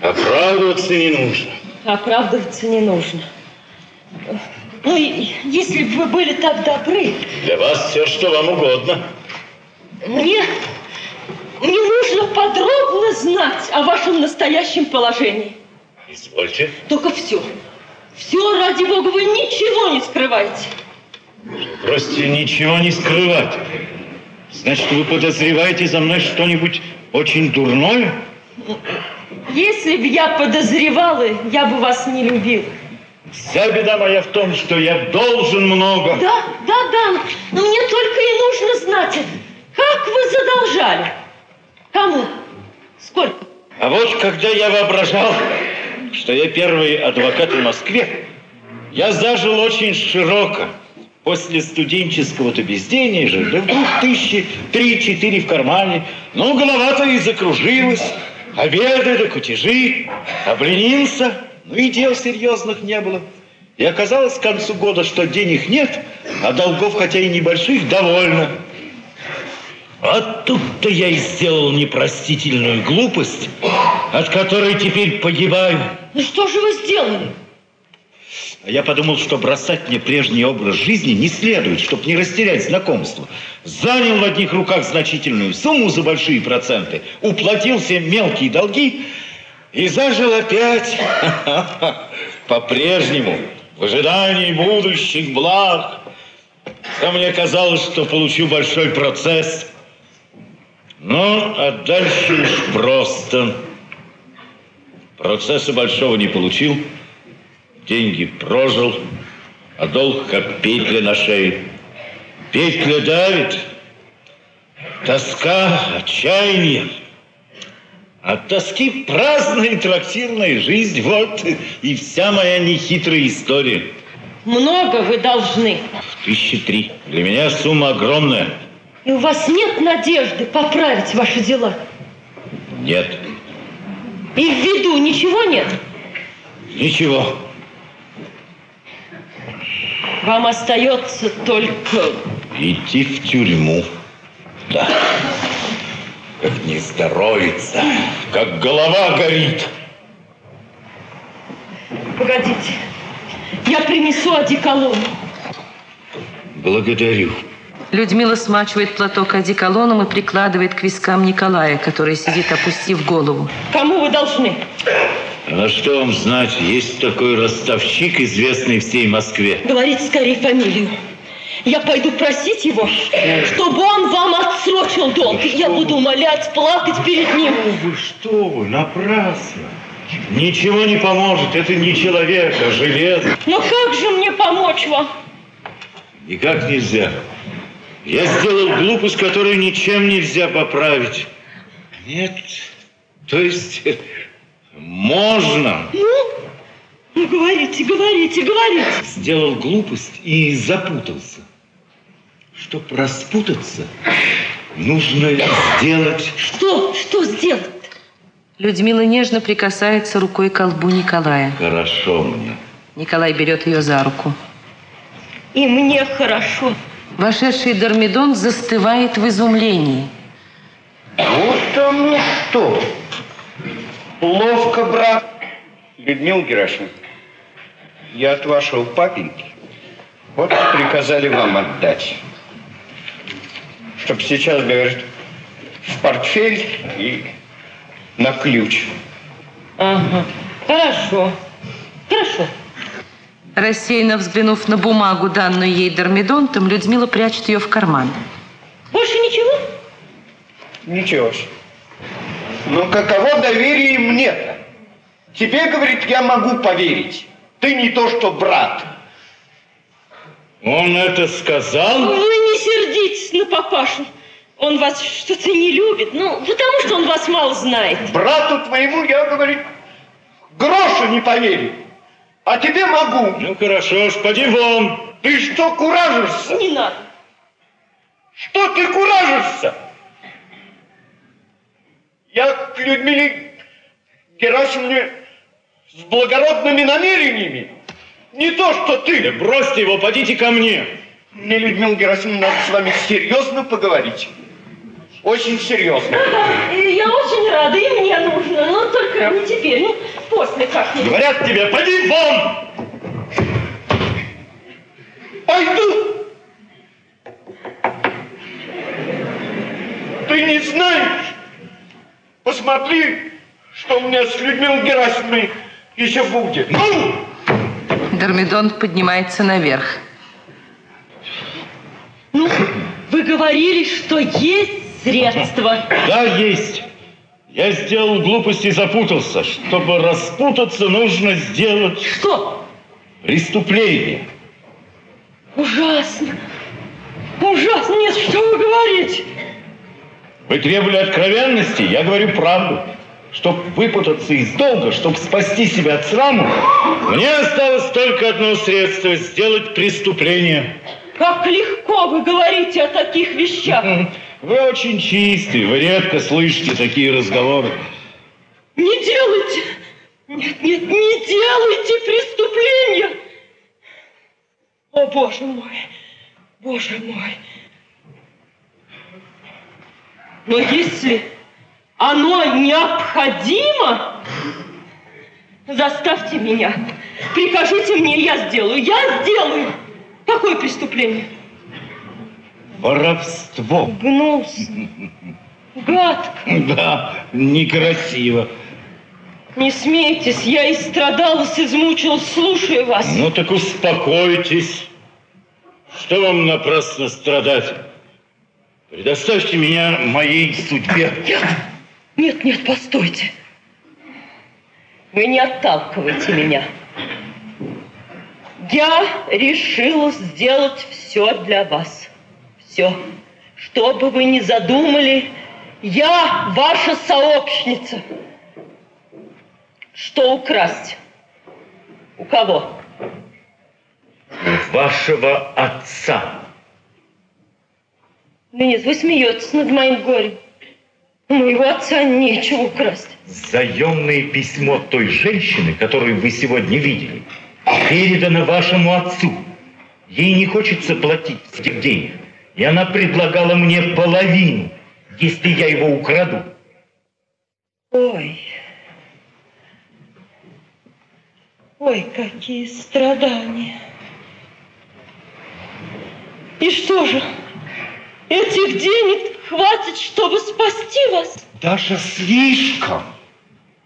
Оправдываться не нужно. Оправдываться не нужно. Ну, если бы вы были так добры, Для вас все, что вам угодно. мне, мне нужно подробно знать о вашем настоящем положении. Извольте. Только все. Все, ради бога, вы ничего не скрываете. Просите ничего не скрывать. Значит, вы подозреваете за мной что-нибудь очень дурное? Если бы я подозревала, я бы вас не любил. Вся беда моя в том, что я должен много. Да, да, да. Но мне только и нужно знать, как вы задолжали. Кому? Сколько? А вот когда я воображал, что я первый адвокат в Москве, я зажил очень широко. После студенческого-то бездения же, да вдруг тысячи три-четыре в кармане. Ну, голова-то и закружилась. Обеды да кутежи. Обленился. Ну и дел серьезных не было. И оказалось к концу года, что денег нет, а долгов, хотя и небольших, довольно. А тут-то я и сделал непростительную глупость, от которой теперь погибаю. Ну что же вы сделали? А я подумал, что бросать мне прежний образ жизни не следует, чтобы не растерять знакомство. Занял в одних руках значительную сумму за большие проценты, уплатил все мелкие долги и зажил опять по-прежнему, в ожидании будущих благ. А мне казалось, что получу большой процесс. Ну, а дальше уж просто. Процесса большого не получил, деньги прожил, а долг как петля на шее. Петля давит, тоска, отчаяние. От тоски праздная трактирная жизнь. Вот и вся моя нехитрая история. Много вы должны. Тысячи три. Для меня сумма огромная. И у вас нет надежды поправить ваши дела? Нет. И в виду ничего нет? Ничего. Вам остается только... Идти в тюрьму. Да. Как не здоровится, как голова горит. Погодите, я принесу одеколон. Благодарю. Людмила смачивает платок одеколоном и прикладывает к вискам Николая, который сидит, опустив голову. Кому вы должны? А что вам знать? Есть такой ростовщик, известный всей Москве. Говорите скорее фамилию. Я пойду просить его, чтобы он вам отсрочил долг. Я буду умолять, плакать перед ним. Вы что вы, напрасно. Ничего не поможет, это не человек, а железо. Но как же мне помочь вам? Никак нельзя. Я сделал глупость, которую ничем нельзя поправить. Нет, то есть можно. Ну, ну говорите, говорите, говорите. Сделал глупость и запутался. Чтоб распутаться, нужно сделать... Что? Что сделать? Людмила нежно прикасается рукой к колбу Николая. Хорошо мне. Николай берет ее за руку. И мне хорошо. Вошедший Дормидон застывает в изумлении. Вот оно что. Ловко, брат. Людмила Герашевна, я от вашего папеньки вот приказали вам отдать. Чтоб сейчас, говорит, в портфель и на ключ. Ага, хорошо, хорошо. Рассеянно взглянув на бумагу, данную ей Дормидонтом, Людмила прячет ее в карман. Больше ничего? Ничего ж. Но каково доверие мне-то? Тебе, говорит, я могу поверить. Ты не то, что брат. Он это сказал? Вы не сердитесь на папашу. Он вас что-то не любит. Ну, потому что он вас мало знает. Брату твоему я, говорит, гроша не поверю. А тебе могу. Ну, хорошо ж, поди вон. Ты что куражишься? Не надо. Что ты куражишься? Я к Людмиле Герасимовне с благородными намерениями. Не то, что ты. Да бросьте его, подите ко мне. Мне, Людмила Герасимовна, надо с вами серьезно поговорить. Очень серьезно. И Я очень рада, и мне нужно. Но только не теперь, ну, после как-нибудь. Говорят тебе, поди вон! Пойду. Ты не знаешь. Посмотри, что у меня с Людмилой Герасимовной еще будет. Ну! Дормидонт поднимается наверх. Ну, вы говорили, что есть средства. Да, есть. Я сделал глупость и запутался. Чтобы распутаться, нужно сделать Что? преступление. Ужасно. Ужасно. Нет, что вы говорите? Вы требовали откровенности, я говорю правду. Чтоб выпутаться из долга, чтобы спасти себя от сраму, мне осталось только одно средство – сделать преступление. Как легко вы говорите о таких вещах. Вы очень чистые, вы редко слышите такие разговоры. Не делайте. Нет, нет, не делайте преступления. О, Боже мой. Боже мой. Но если оно необходимо, заставьте меня Прикажите мне, я сделаю, я сделаю. Какое преступление? Воровство. Гнусно. Гадко. Да, некрасиво. Не смейтесь, я истрадалась, измучилась, слушая вас. Ну так успокойтесь. Что вам напрасно страдать? Предоставьте меня моей судьбе. Нет, нет, нет, постойте. Вы не отталкиваете меня. Я решила сделать все для вас. Все. Что бы вы ни задумали, я ваша сообщница. Что украсть? У кого? У вашего отца. Да нет, вы смеетесь над моим горем. У моего отца нечего украсть. Заемное письмо той женщины, которую вы сегодня видели, передано вашему отцу. Ей не хочется платить этих денег. И она предлагала мне половину, если я его украду. Ой. Ой, какие страдания. И что же, этих денег хватит, чтобы спасти вас? Даже слишком.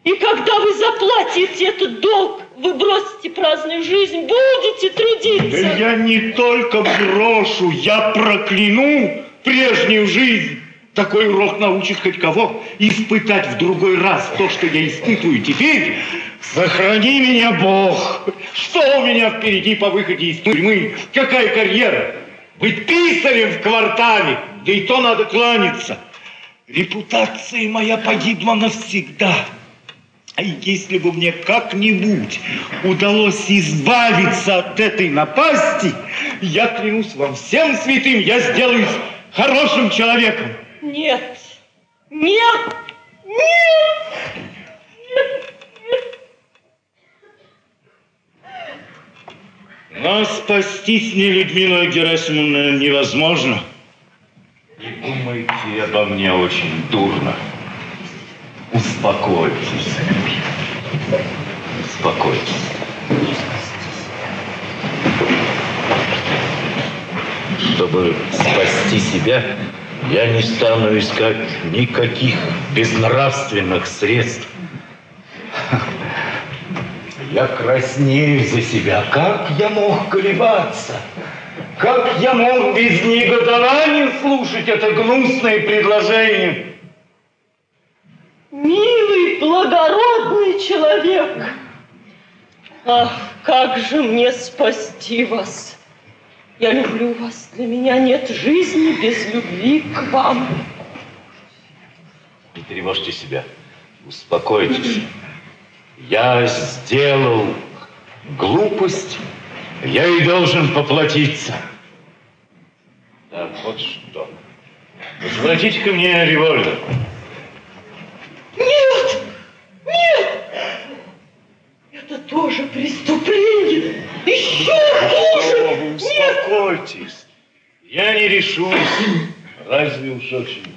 И когда вы заплатите этот долг, вы бросите праздную жизнь, будете трудиться. Да я не только брошу, я прокляну прежнюю жизнь. Такой урок научит хоть кого испытать в другой раз то, что я испытываю теперь. Сохрани меня, Бог! Что у меня впереди по выходе из тюрьмы? Какая карьера? Быть писарем в квартале, да и то надо кланяться. Репутация моя погибла навсегда. А если бы мне как-нибудь удалось избавиться от этой напасти, я клянусь вам всем святым, я сделаюсь хорошим человеком. Нет, нет, нет, нет, нет. Но спастись мне, Людмила Герасимовна, невозможно. Не думайте обо мне очень дурно. Успокойтесь. Успокойтесь. Чтобы спасти себя, я не стану искать никаких безнравственных средств. Я краснею за себя. Как я мог колебаться? Как я мог без негодования слушать это гнусное предложение? Милый, благородный человек. Ах, как же мне спасти вас? Я люблю вас. Для меня нет жизни без любви к вам. Не тревожьте себя. Успокойтесь. Я сделал глупость, я и должен поплатиться. Так, вот что. Возвратите ко мне револьвер. Нет! Нет! Это тоже преступление! Еще вы, хуже! Нет! успокойтесь. Я не решусь. Разве уж очень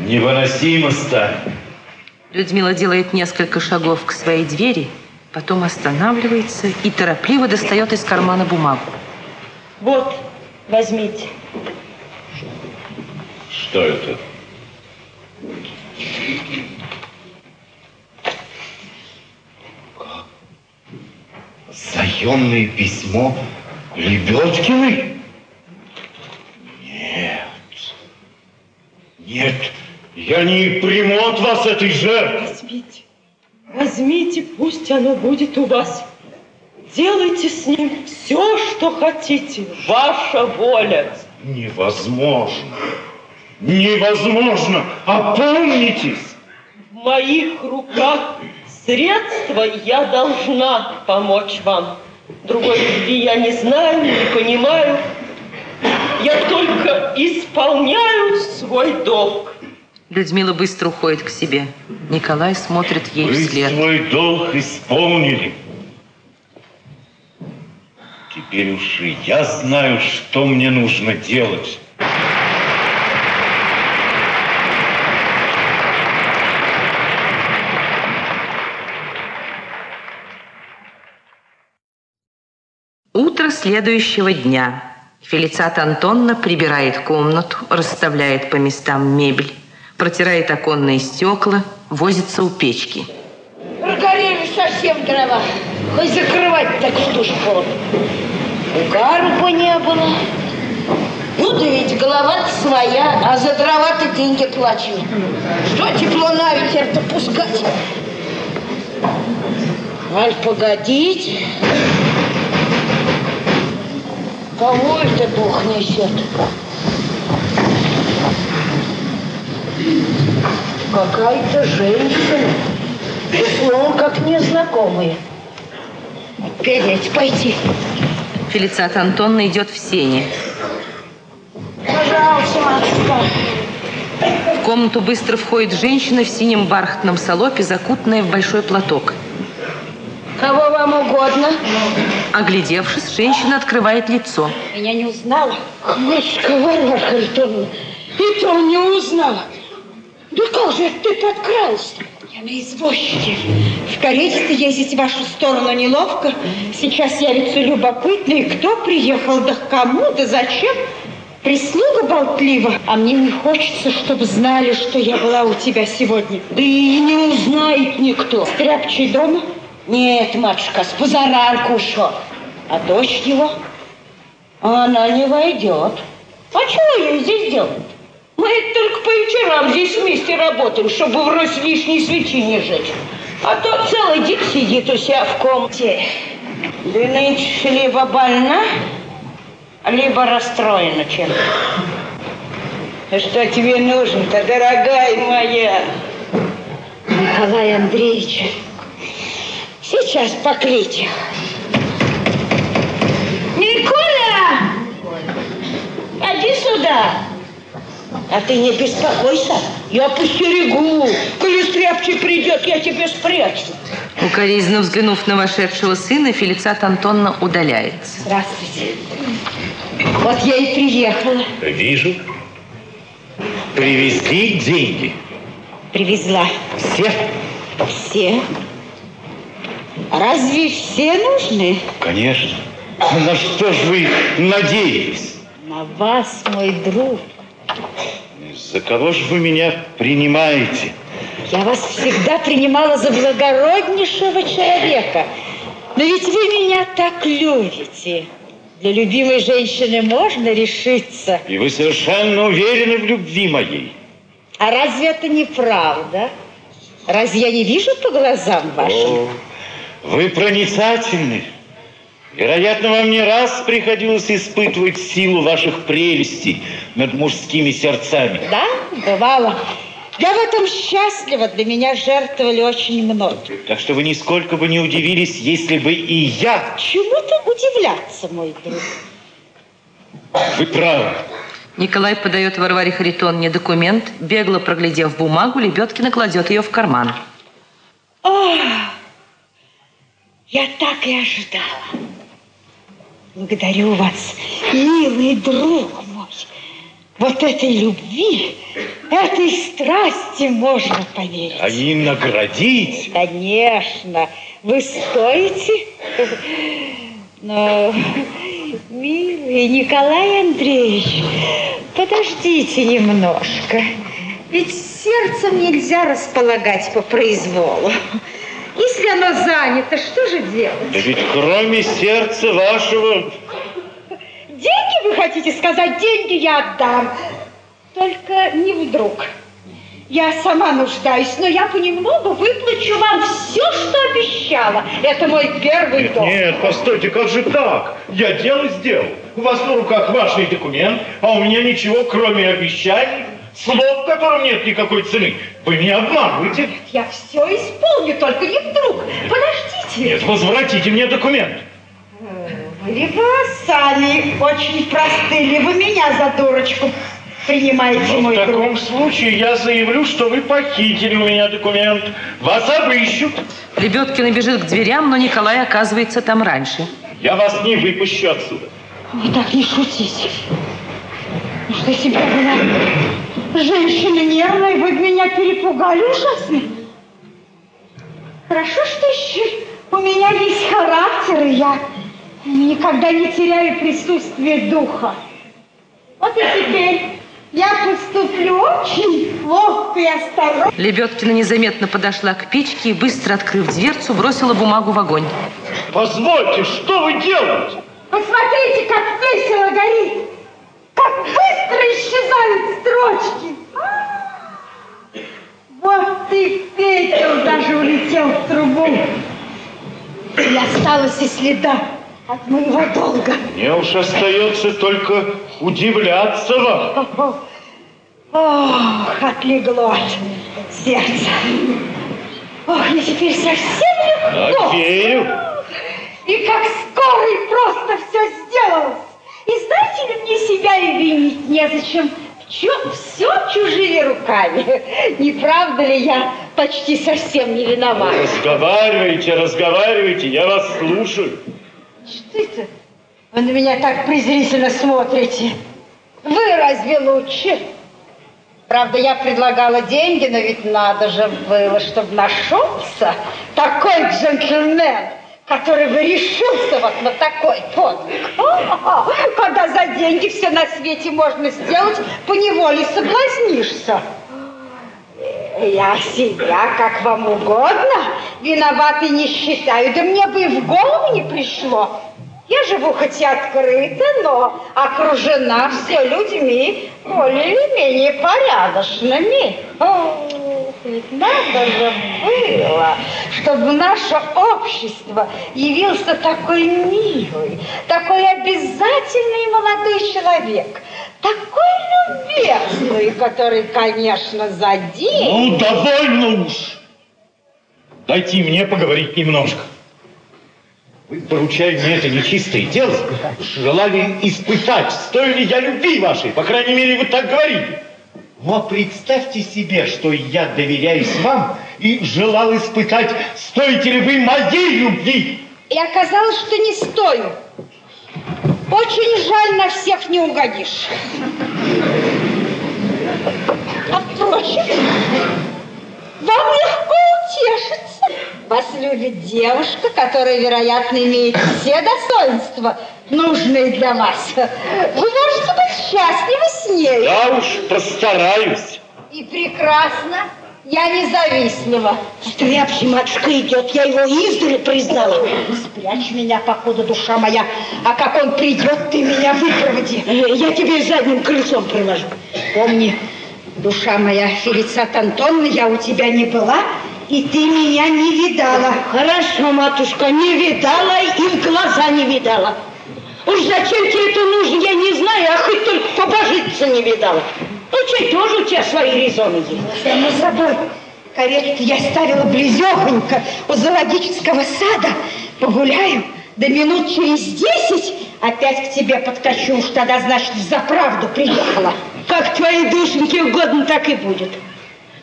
невыносимо станет. Людмила делает несколько шагов к своей двери, потом останавливается и торопливо достает из кармана бумагу. Вот, возьмите. Что это? Заемное письмо Лебедкиной? Нет. Нет, я не приму от вас этой жертвы. Возьмите. Возьмите, пусть оно будет у вас. Делайте с ним все, что хотите. Ваша воля. Невозможно. Невозможно. Опомнитесь. В моих руках средства я должна помочь вам. Другой любви я не знаю, не понимаю. Я только исполняю свой долг. Людмила быстро уходит к себе. Николай смотрит ей Вы вслед. свой долг исполнили. Теперь уж и я знаю, что мне нужно делать. Следующего дня Фелицат Антонна прибирает комнату, расставляет по местам мебель, протирает оконные стекла, возится у печки. Прогорели совсем дрова. Хоть закрывать так что ж холодно. Угару бы не было. Ну да ведь голова своя, а за дрова ты деньги плачу. Что тепло на ветер-то пускать? Аль, погодить. Кого это Бог несет? Какая-то женщина. Словом, как незнакомые. Переть, пойти. Фелицат Антонна идет в сене. Пожалуйста, матушка. В комнату быстро входит женщина в синем бархатном салопе, закутанная в большой платок. Кого вам угодно? Оглядевшись, женщина открывает лицо. Меня не узнала? Матушка Варвара Харитоновна, и то не узнала. Да как же ты подкралась Я на извозчике. В карете-то ездить в вашу сторону неловко. Сейчас явится любопытный, кто приехал, да к кому, да зачем. Прислуга болтлива, а мне не хочется, чтобы знали, что я была у тебя сегодня. Да и не узнает никто. Стряпчий дома? Нет, матушка, с позаранку ушел. А дочь его? Она не войдет. А чего ей здесь делать? Мы только по вечерам здесь вместе работаем, чтобы врозь лишней свечи не жечь. А то целый день сидит у себя в комнате. Да нынче либо больна, либо расстроена чем-то. Что тебе нужно-то, дорогая моя? Николай Андреевич, Сейчас покличу. Николя! Иди сюда. А ты не беспокойся, я постерегу. Коли стряпчий придет, я тебе спрячу. Укоризненно взглянув на вошедшего сына, Фелицат Антонна удаляется. здравствуйте. Вот я и приехала. Вижу. Привезли деньги. Привезла. Все? Все? Разве все нужны? Конечно. На что ж вы надеялись? На вас, мой друг. За кого же вы меня принимаете? Я вас всегда принимала за благороднейшего человека. Но ведь вы меня так любите. Для любимой женщины можно решиться. И вы совершенно уверены в любви моей. А разве это не правда? Разве я не вижу по глазам вашим? О, вы проницательны. Вероятно, вам не раз приходилось испытывать силу ваших прелестей над мужскими сердцами. Да, бывало. Я в этом счастлива. Для меня жертвовали очень многие. Так что вы нисколько бы не удивились, если бы и я... Чему-то удивляться, мой друг. Вы правы. Николай подает Варваре Харитонне документ, бегло проглядев бумагу, Лебедкина кладет ее в карман. О, я так и ожидала. Благодарю вас, милый друг мой. Вот этой любви, этой страсти можно поверить. А и наградить? Конечно, вы стоите. Но, милый Николай Андреевич, подождите немножко. Ведь сердцем нельзя располагать по произволу. Если оно занято, что же делать? Да ведь кроме сердца вашего... Деньги вы хотите сказать? Деньги я отдам. Только не вдруг. Я сама нуждаюсь, но я понемногу выплачу вам все, что обещала. Это мой первый Нет, долг. нет, постойте, как же так? Я дело сделал. У вас на руках важный документ, а у меня ничего, кроме обещаний, слов, которым нет никакой цены. Вы меня обманываете. Я все исполню, только не вдруг. Подождите. Нет, возвратите мне документ. Либо сами очень просты, либо меня за дурочку принимаете, Но мой в друг. таком случае я заявлю, что вы похитили у меня документ. Вас обыщут. Лебедкина бежит к дверям, но Николай оказывается там раньше. Я вас не выпущу отсюда. Вы так не шутите. Может, я себя была женщина нервная, вы меня перепугали ужасно. Хорошо, что еще у меня есть характер, и я Никогда не теряю присутствие духа. Вот и теперь я поступлю очень ловко и осторожно. Лебедкина незаметно подошла к печке и, быстро открыв дверцу, бросила бумагу в огонь. Позвольте, что вы делаете? Посмотрите, как весело горит! Как быстро исчезают строчки! Вот и пепел даже улетел в трубу. Не осталось и следа от моего долга. Мне уж остается только удивляться вам. Ох, отлегло от сердца. Ох, я теперь совсем легко. Так верю. И как скоро и просто все сделалось. И знаете ли, мне себя и винить незачем. В чем все чужими руками. Не правда ли я почти совсем не виновата? Разговаривайте, разговаривайте, я вас слушаю. Что это? Вы на меня так презрительно смотрите. Вы разве лучше? Правда, я предлагала деньги, но ведь надо же было, чтобы нашелся такой джентльмен, который бы решился вот на такой подвиг. Когда за деньги все на свете можно сделать, поневоле соблазнишься. Я себя, как вам угодно, виноватой не считаю, да мне бы и в голову не пришло. Я живу хоть и открыто, но окружена все людьми более или менее порядочными. Надо же было, чтобы в наше общество явился такой милый, такой обязательный молодой человек, такой любезный, который, конечно, за день... Ну, довольно уж. Дайте мне поговорить немножко. Вы, поручая мне это нечистое дело, желали испытать, стою ли я любви вашей, по крайней мере, вы так говорили. Но представьте себе, что я доверяюсь вам и желал испытать, стоите ли вы моей любви. И оказалось, что не стою. Очень жаль, на всех не угодишь. А впрочем, вам легко утешиться. Вас любит девушка, которая, вероятно, имеет все достоинства, нужные для вас. Вы можете быть счастливы с ней. Я уж постараюсь. И прекрасно. Я независтлива. Стряпчий матушка идет, я его издали признала. Спрячь меня, покуда душа моя, а как он придет, ты меня выпроводи. Я тебе задним крыльцом провожу. Помни, душа моя, Фелицат Антоновна, я у тебя не была, и ты меня не видала. Хорошо, матушка, не видала и в глаза не видала. Уж зачем тебе это нужно, я не знаю, а хоть только побожиться не видала. Ну, чей тоже у тебя свои резоны есть. Само собой. Карету я ставила близехонько у зоологического сада. Погуляю, да минут через десять опять к тебе подкачу. Уж тогда, значит, за правду приехала. Как твоей душеньке угодно, так и будет.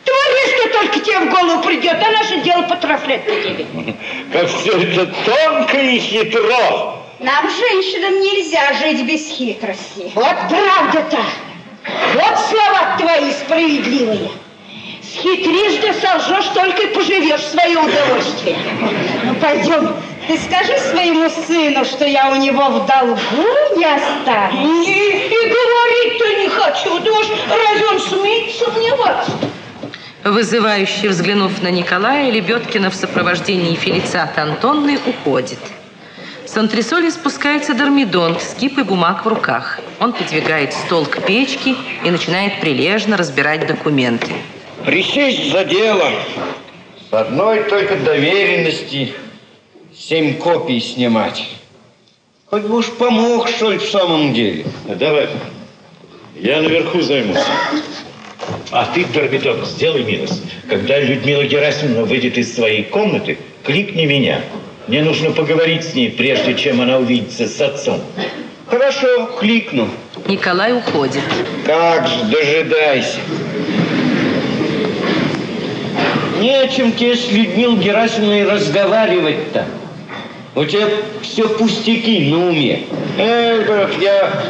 Творишь, что только тебе в голову придет, а наше дело потрафлять по тебе. Как все это тонко и хитро. Нам, женщинам, нельзя жить без хитрости. Вот правда-то. Вот слова твои справедливые. Схитришь да солжешь, только и поживешь в свое удовольствие. Ну, пойдем. Ты скажи своему сыну, что я у него в долгу не останусь. И говорить-то не хочу. Да уж разве он смеет сомневаться? Вызывающе взглянув на Николая, Лебедкина в сопровождении Фелицата Антонны уходит. С антресоли спускается Дормидон с кипой бумаг в руках. Он подвигает стол к печке и начинает прилежно разбирать документы. Присесть за дело. С одной только доверенности семь копий снимать. Хоть бы уж помог, что ли, в самом деле. Давай, я наверху займусь. А ты, Дормидон, сделай милость. Когда Людмила Герасимовна выйдет из своей комнаты, кликни меня. Мне нужно поговорить с ней, прежде чем она увидится с отцом. Хорошо, кликну. Николай уходит. Как же, дожидайся. Не о чем тебе с Людмилой Герасимовной разговаривать-то. У тебя все пустяки на уме. Эй, брат, я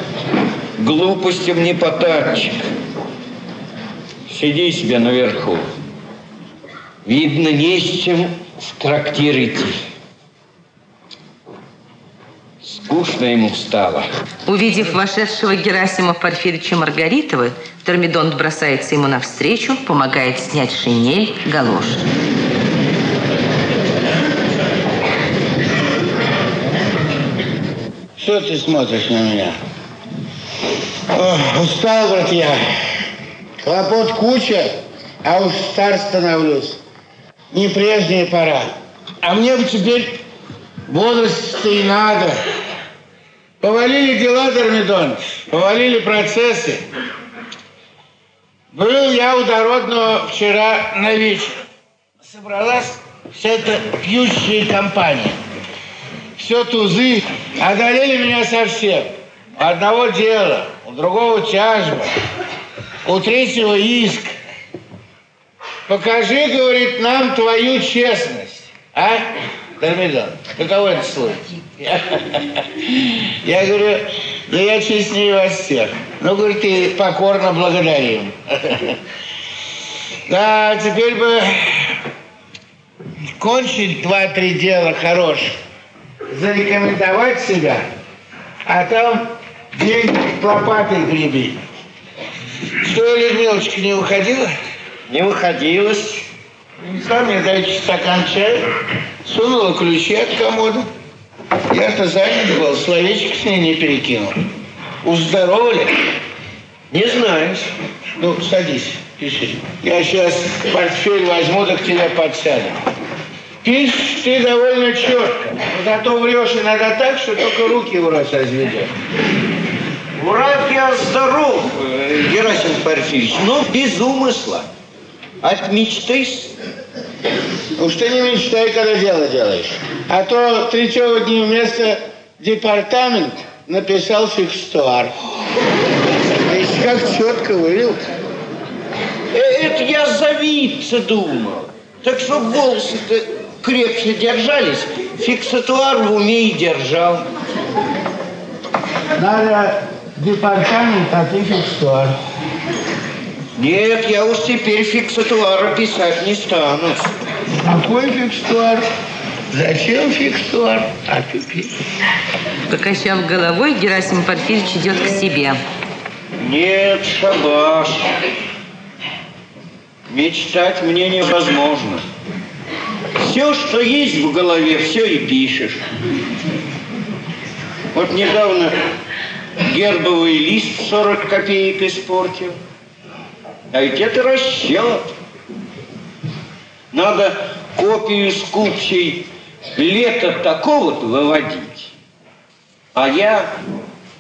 глупостям не потатчик. Сиди себе наверху. Видно, не с чем в трактир идти. Скучно ему стало. Увидев вошедшего Герасима Порфирьевича Маргаритова, Термидонт бросается ему навстречу, помогает снять шинель, галоши. Что ты смотришь на меня? Ох, устал, брат, я. Хлопот куча, а уж стар становлюсь. Не прежняя пора. А мне бы теперь бодрости и надо. Повалили дела, Дормидон, повалили процессы. Был я у Дородного вчера на вечер. Собралась вся эта пьющая компания. Все тузы одолели меня совсем. Одного дела, у другого тяжба, у третьего иск. Покажи, говорит, нам твою честность. А, Дормидон, каково это слышать? Я говорю, да я честнее вас всех. Ну, говорит, и покорно благодарим. Да, теперь бы кончить два-три дела хороших, зарекомендовать себя, а там деньги лопатой греби. Что, Людмилочка, не уходила? Не выходилось. Принесла мне дайте стакан чая, сунула ключи от комода. Я-то занят был, словечко с ней не перекинул. Уж здорово ли? Не знаешь. Ну, садись, пиши. Я сейчас портфель возьму, да к тебе подсяду. Пишешь ты довольно четко, но зато врешь иногда так, что только руки в рот разведешь. Враг я здоров, Герасим Порфирьевич, но без умысла. От мечты Уж ты не мечтай, когда дело делаешь. А то третьего дня вместо департамент написал фикстуар. Видишь, как четко вывел. Э, Это я завидца думал. Так что волосы-то крепче держались, фиксатуар в уме и держал. Надо департамент, а ты фикстуар. Нет, я уж теперь фиксатуара писать не стану. Какой фикстуар? Зачем фикстуар? А ты. Покачав головой, Герасим Порфирьевич идет к себе. Нет, шабаш. Мечтать мне невозможно. Все, что есть в голове, все и пишешь. Вот недавно гербовый лист в 40 копеек испортил. А ведь это расчет. Надо копию скупчей лета такого-то выводить. А я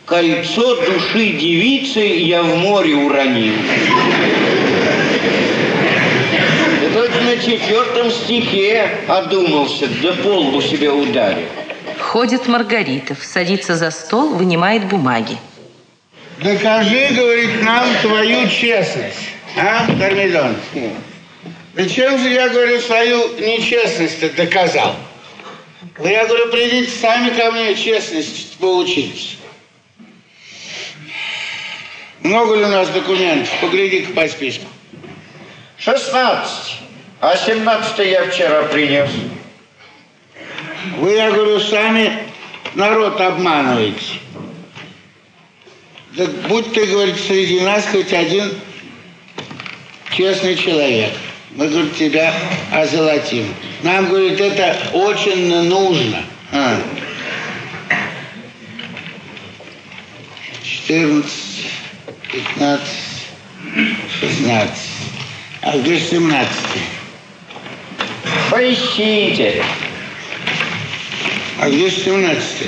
кольцо души девицы я в море уронил. Четвертом стихе одумался, да полбу себе ударил. Входит Маргаритов, садится за стол, вынимает бумаги. Докажи, говорит, нам твою честность. А, Кармидон? Причем же я, говорю, свою нечестность доказал? Вы, я говорю, придите сами ко мне честность поучитесь. Много ли у нас документов? Погляди-ка по списку. 16. А 17 я вчера принес. Вы, я говорю, сами народ обманываете. Так будь ты, говорит, среди нас хоть один честный человек. Мы, говорит, тебя озолотим. Нам, говорит, это очень нужно. А. 14, 15, 16. А где 17? Поищите. А где 17?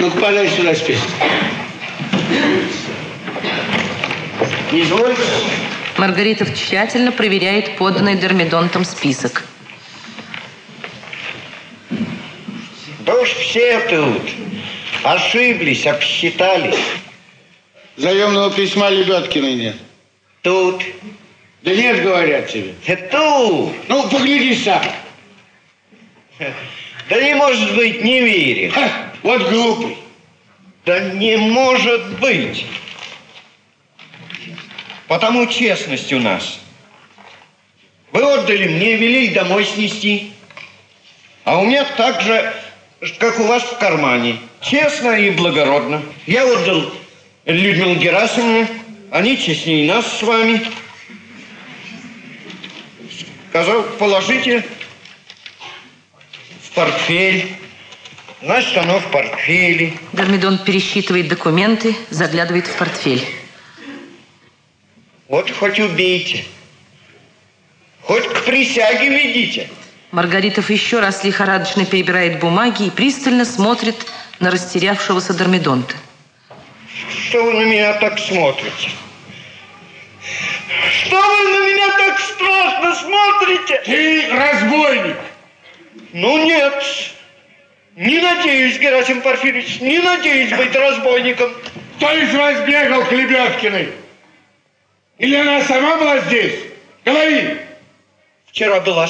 Ну-ка, подай сюда список. Извольте. Маргаритов тщательно проверяет поданный Дермидонтом список. Да уж все тут ошиблись, обсчитались. Заемного письма Лебедкиной нет. Тут. Да нет, говорят тебе. Тут. Ну, погляди сам. Да не может быть, не верю. Ха, вот глупый. Да не может быть. Потому честность у нас. Вы отдали мне, велели домой снести. А у меня так же, как у вас в кармане. Честно и благородно. Я отдал Людмилу Герасимовну, они честнее нас с вами. Сказал, положите в портфель. Значит, оно в портфеле. Дормидон пересчитывает документы, заглядывает в портфель. Вот хоть убейте. Хоть к присяге ведите. Маргаритов еще раз лихорадочно перебирает бумаги и пристально смотрит на растерявшегося Дормидонта. Что вы на меня так смотрите? Что вы на меня так страшно смотрите? Ты разбойник! Ну нет. Не надеюсь, Герасим Порфирьевич, не надеюсь быть разбойником. Кто из вас бегал к Лебедкиной? Или она сама была здесь? Говори! Вчера была.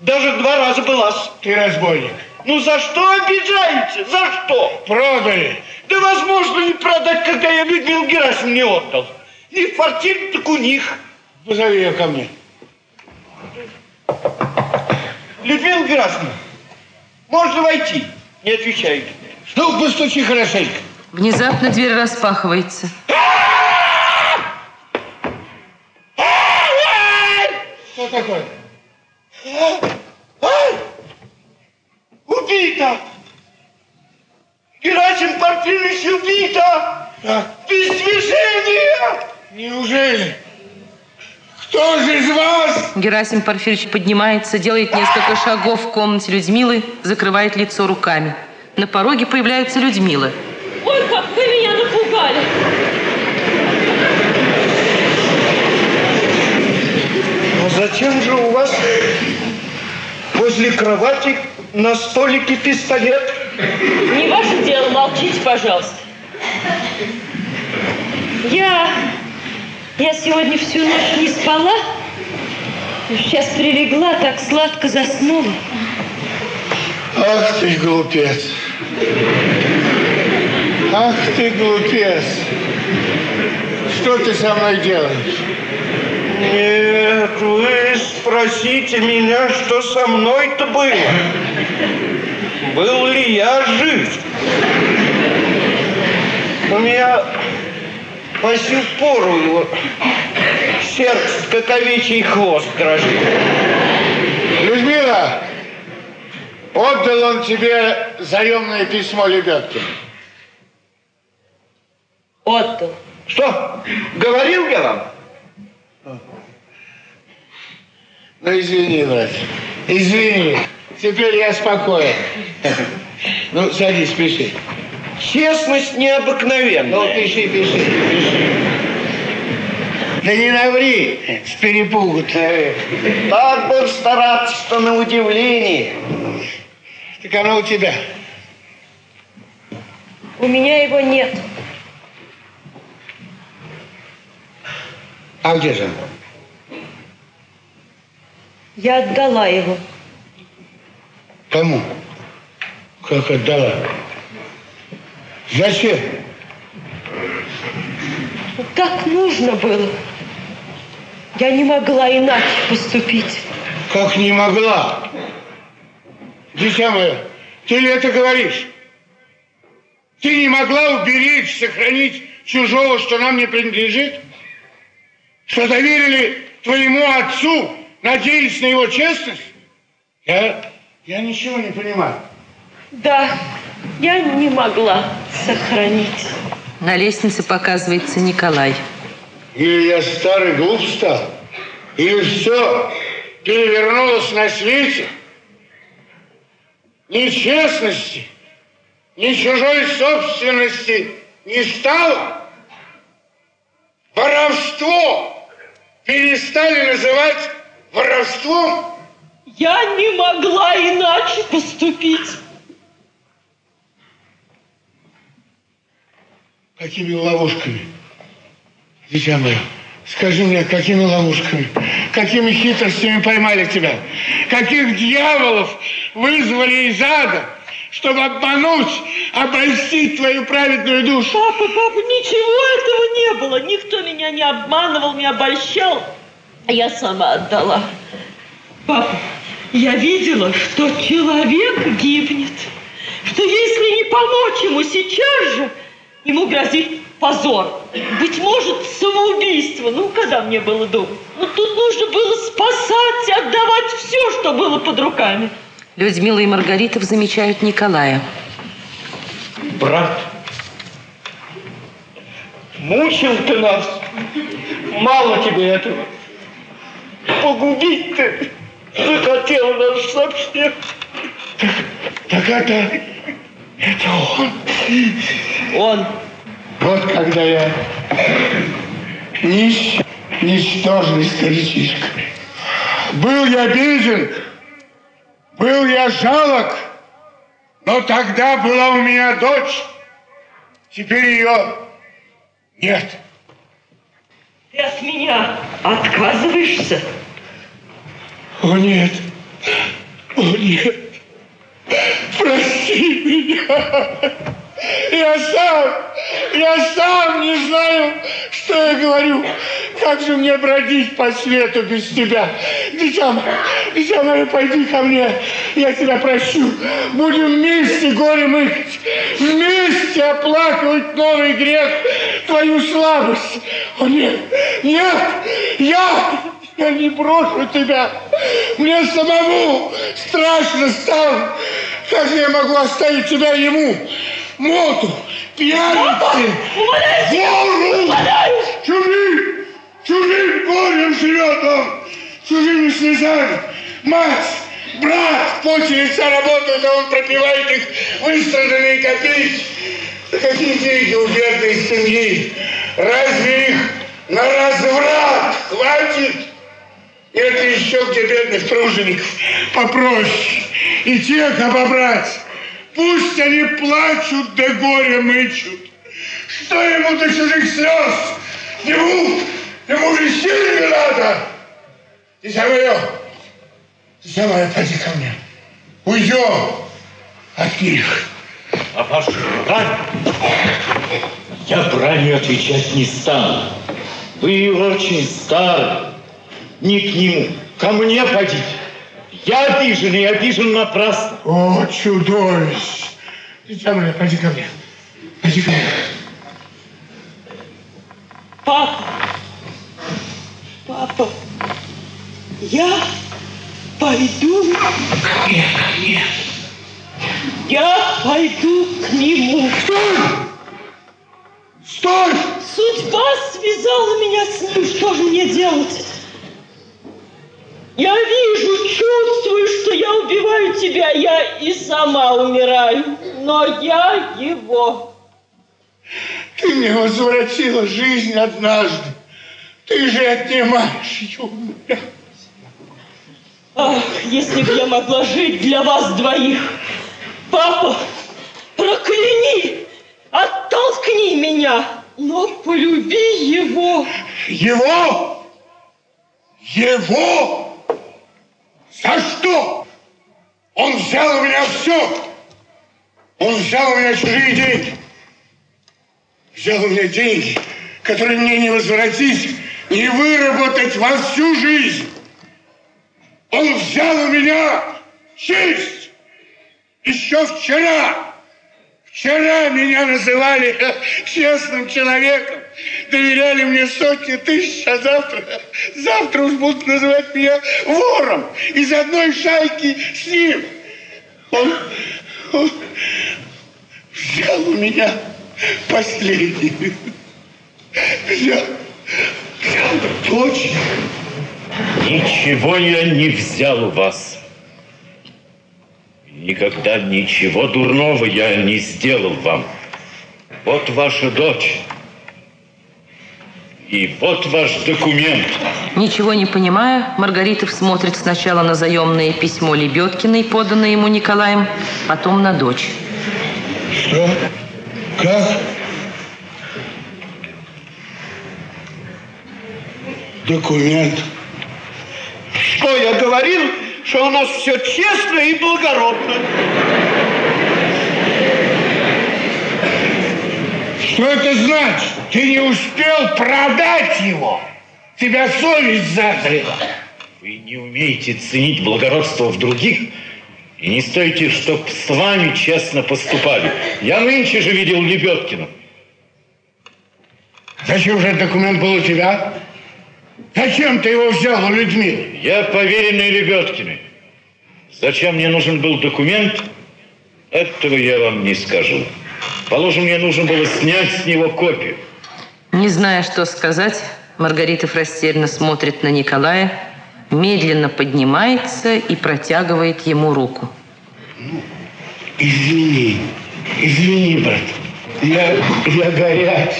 Даже два раза была. Ты разбойник. Ну за что обижаете? За что? Продали. Да возможно не продать, когда я Людмилу Герасим не отдал. Не в квартире, так у них. Позови ее ко мне. Людмила Герасимовна, можно войти? Не отвечаете. Ну, постучи хорошенько. Внезапно дверь распахивается. Что такое? Убита! Герасим Порфирьевич убита! Да. Герасим Порфирьевич поднимается, делает несколько шагов в комнате Людмилы, закрывает лицо руками. На пороге появляется Людмила. Ой, как вы меня напугали! Но зачем же у вас возле кровати на столике пистолет? Не ваше дело, молчите, пожалуйста. Я... Я сегодня всю ночь не спала. Сейчас прилегла, так сладко заснула. Ах ты глупец. Ах ты глупец. Что ты со мной делаешь? Нет, вы спросите меня, что со мной-то было. Был ли я жив? У меня по сю пору его сердце, как овечий хвост дрожит. Людмила, отдал он тебе заемное письмо Лебедкину? Отдал. Что, говорил я вам? Ну, извини, брат, извини. Теперь я спокоен. Ну, садись, пиши. Честность необыкновенная. Ну, пиши, пиши, пиши. Да не наври с перепугу-то. Так бы стараться, что на удивление. Так оно у тебя. У меня его нет. А где же оно? Я отдала его. Кому? Как отдала? Зачем? Так нужно было. Я не могла иначе поступить. Как не могла? Дитя мое, ты ли это говоришь? Ты не могла уберечь, сохранить чужого, что нам не принадлежит? Что доверили твоему отцу, надеясь на его честность? Я, я ничего не понимаю. Да, я не могла сохранить. На лестнице показывается Николай. Или я старый глуп стал, или все перевернулось на свете. Ни честности, ни чужой собственности не стало. Воровство перестали называть воровством. Я не могла иначе поступить. Какими ловушками? Дитя мое, скажи мне, какими ловушками, какими хитростями поймали тебя? Каких дьяволов вызвали из ада, чтобы обмануть, обольстить твою праведную душу? Папа, папа, ничего этого не было. Никто меня не обманывал, не обольщал. Я сама отдала. Папа, я видела, что человек гибнет. что если не помочь ему сейчас же, ему грозит позор. Быть может, самоубийство. Ну, когда мне было думать? Ну, тут нужно было спасать, отдавать все, что было под руками. Людмила и Маргаритов замечают Николая. Брат, мучил ты нас. Мало тебе этого. Погубить ты захотел нас совсем. Так, так это... Это он. Он. Вот когда я нищ, ничтожный старичишка. Был я беден, был я жалок, но тогда была у меня дочь, теперь ее нет. Ты от меня отказываешься? О нет, о нет, прости меня. Я сам, я сам не знаю, что я говорю. Как же мне бродить по свету без тебя? Дитя, дитя мое, пойди ко мне, я тебя прощу. Будем вместе горе мыть, вместе оплакивать новый грех, твою слабость. О нет, нет, я, я не брошу тебя. Мне самому страшно стало. Как я могу оставить тебя ему? Моту, пьяницы, вору, чужим, чужим горем живет он, чужими слезами. Мать, брат в поте лица работают, а он пропивает их выстраданные копейки. Да какие деньги у бедной семьи? Разве их на разврат хватит? Это еще где бедных тружеников попроще. И тех обобрать. Пусть они плачут, да горе мычут. Что ему до чужих слез? Ему, ему веселье надо. Дитя мое, дитя мое, поди ко мне. Уйдем от них. А ваш брань, я бранью отвечать не стану. Вы очень стары, не к нему, ко мне подите. Я обижен и обижен напрасно. О, чудовище! Дитя мое, пойди ко мне. Пойди ко мне. Папа, папа, я пойду, Нет, нет. я пойду к нему. Стой! Стой! Судьба связала меня с ним. Что же мне делать? Я вижу, чувствую, что я убиваю тебя. Я и сама умираю. Но я его. Ты мне возвратила жизнь однажды. Ты же отнимаешь ее у. Ах, если бы я могла жить для вас двоих. Папа, прокляни, оттолкни меня, но полюби его. Его? Его? За что? Он взял у меня все. Он взял у меня чужие деньги. Взял у меня деньги, которые мне не возвратить, не выработать во всю жизнь. Он взял у меня честь. Еще вчера. Вчера меня называли честным человеком. Доверяли мне сотни тысяч, а завтра, завтра уж будут называть меня вором из одной шайки с ним. Он, он взял у меня последний. Взял, взял дочь. Ничего я не взял у вас. Никогда ничего дурного я не сделал вам. Вот ваша дочь. И вот ваш документ. Ничего не понимая, Маргаритов смотрит сначала на заемное письмо Лебедкиной, поданное ему Николаем, потом на дочь. Что? Как? Документ. Что я говорил, что у нас все честно и благородно. Что это значит? Ты не успел продать его. Тебя совесть задрила. Вы не умеете ценить благородство в других И не стойте, чтоб с вами честно поступали. Я нынче же видел Лебедкина. Зачем же этот документ был у тебя? Зачем ты его взял у Людмилы? Я поверенный Лебедкины. Зачем мне нужен был документ, этого я вам не скажу. Положим, мне нужно было снять с него копию. Не зная, что сказать, Маргаритов растерянно смотрит на Николая, медленно поднимается и протягивает ему руку. Извини, извини, брат. Я, я горяч.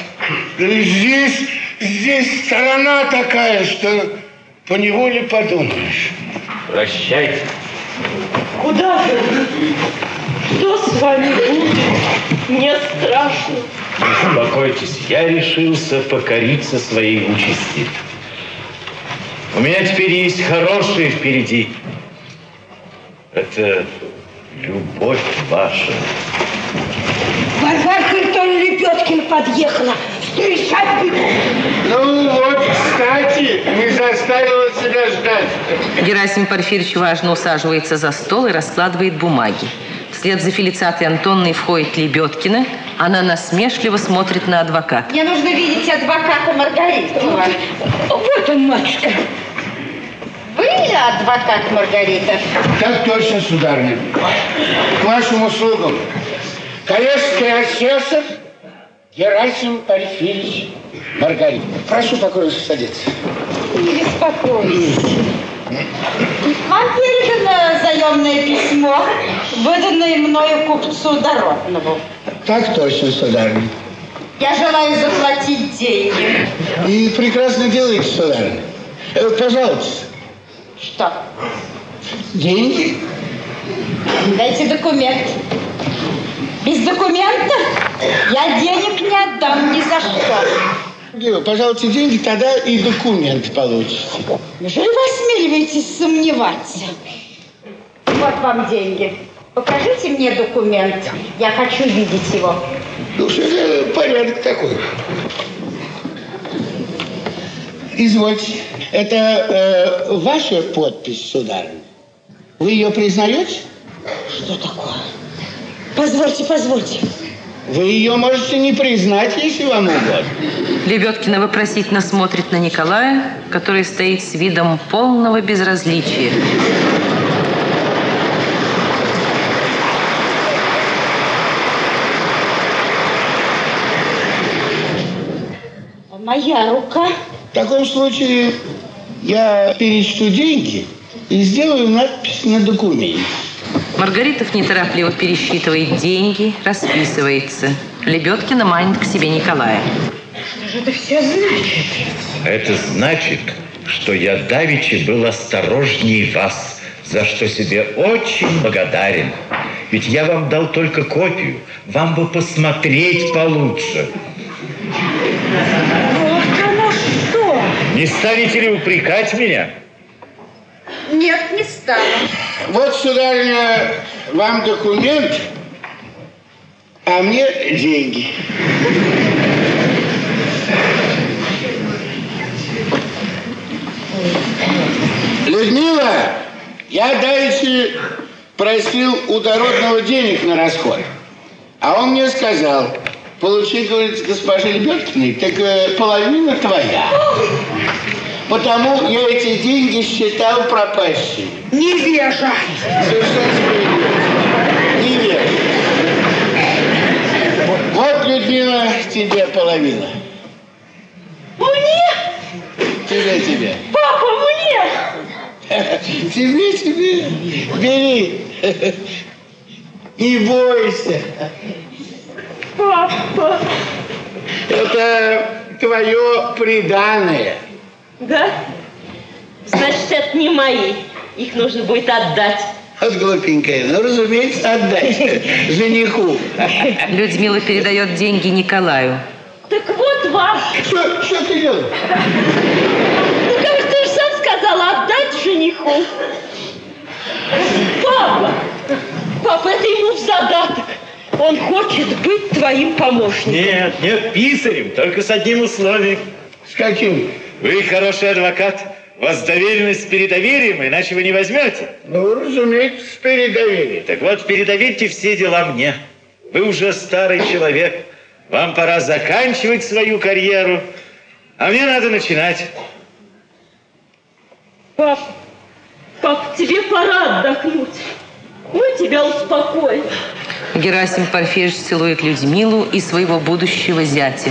Да и здесь, здесь сторона такая, что поневоле подумаешь. Прощайте. Куда же? Что с вами будет? Мне страшно. Не успокойтесь, я решился покориться своей участи. У меня теперь есть хорошее впереди. Это любовь ваша. Варвара Харитоновна Лебедкина подъехала. Встречать бегу. Ну вот, кстати, не заставила себя ждать. Герасим Порфирьевич важно усаживается за стол и раскладывает бумаги. Вслед за Фелицатой Антонной входит Лебедкина. Она насмешливо смотрит на адвоката. Мне нужно видеть адвоката Маргаритова. Вот он, матушка. Вы адвокат Маргарита? Так точно, сударыня. К вашим услугам. Коллежский асессор Герасим Порфирьевич Маргарит. Прошу покорно садиться. Не беспокойтесь. Вам передано заемное письмо, выданное мною купцу Дородному. Так точно, сударыня. Я желаю заплатить деньги. И прекрасно делаете, сударыня. Э, Пожалуйста, Что? деньги? Дайте документ. Без документа я денег не отдам ни за что. Дева, пожалуйста, деньги, тогда и документ получите. Неужели вы осмеливаетесь сомневаться? Вот вам деньги. Покажите мне документ. Я хочу видеть его. Ну, что за порядок такой? Извольте. Это э, ваша подпись, сударыня? Вы ее признаете? Что такое? Позвольте, позвольте. Вы ее можете не признать, если вам угодно. Лебедкина вопросительно смотрит на Николая, который стоит с видом полного безразличия. Моя рука. В таком случае я перечту деньги и сделаю надпись на документе. Маргаритов неторопливо пересчитывает деньги, расписывается. Лебедкина манит к себе Николая. Что же это все значит? Это значит, что я давеча был осторожнее вас, за что себе очень благодарен. Ведь я вам дал только копию, вам бы посмотреть получше. Вот оно что! Не станете ли упрекать меня? Нет, не стану. Вот, сударыня, вам документ, а мне деньги. Людмила, я давеча просил у Дородного денег на расход. А он мне сказал, получи, говорит, госпожи Лебедкиной, так э, половина твоя. Потому я эти деньги считал пропащими. Невежа! Совершенно справедливо. Не верю. Вот, Людмила, тебе половина. Мне? Тебе, тебе. Папа, мне! Тебе, тебе. Бери. Не бойся. Папа. Это твое приданное. Да? Значит, это не мои. Их нужно будет отдать. Вот глупенькая. Ну, разумеется, отдать жениху. Людмила передает деньги Николаю. Так вот вам. Что, что ты делаешь? Ну, как же ты же сам сказал, отдать жениху. Папа! Папа, это ему в задаток. Он хочет быть твоим помощником. Нет, нет, писарем, только с одним условием. С каким? Вы хороший адвокат, У вас доверенность перед доверием, иначе вы не возьмете. Ну, разумеется, передоверие. Так вот, передоверьте все дела мне. Вы уже старый человек. Вам пора заканчивать свою карьеру, а мне надо начинать. Пап, пап, тебе пора отдохнуть. Мы тебя успокоим. Герасим Порфирьевич целует Людмилу и своего будущего зятя.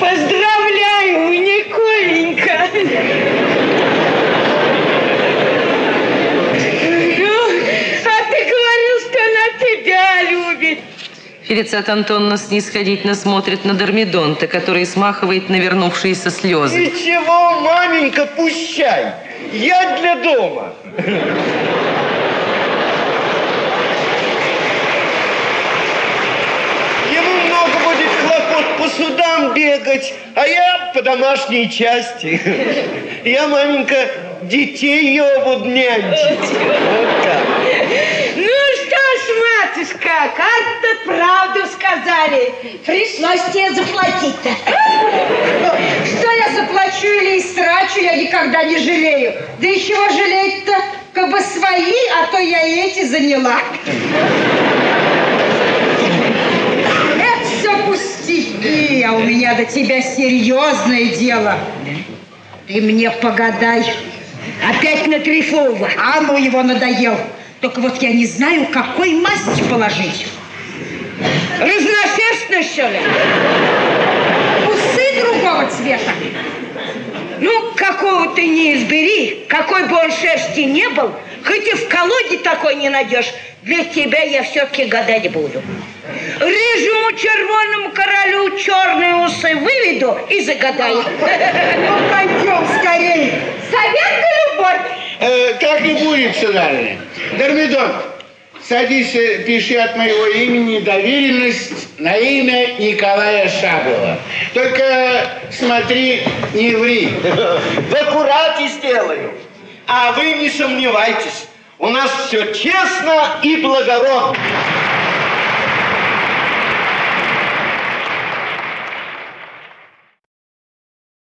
Поздравляю, Николенька! Ну, а ты говорил, что она тебя любит. Фелицат Антоновна снисходительно смотрит на Дормидонта, который смахивает навернувшиеся слезы. Ничего, маменька, пущай. Я для дома. Ему много будет хлопот по судам бегать, а я по домашней части. Я, маменька, детей буду нянчить. Вот так. Матушка, как-то правду сказали. Пришлось тебе заплатить-то. Что я заплачу или истрачу, я никогда не жалею. Да и чего жалеть-то? Как бы свои, а то я эти заняла. Это все пустяки, а у меня до тебя серьезное дело. Ты мне погадай. Опять на Трифолова. А ну его надоел. Только вот я не знаю, какой масть положить. Разношерстно, что ли? Усы другого цвета. Ну, какого ты не избери, какой бы он шерсти не был, хоть и в колоде такой не найдешь, для тебя я все-таки гадать буду. Рыжему червоному королю черные усы выведу и загадаю. Ну, пойдем скорее. Совет да любовь. Э, как и будет, сударыня. Дормидон, садись, пиши от моего имени доверенность на имя Николая Шабова. Только смотри, не ври. В аккурате сделаю. А вы не сомневайтесь, у нас все честно и благородно.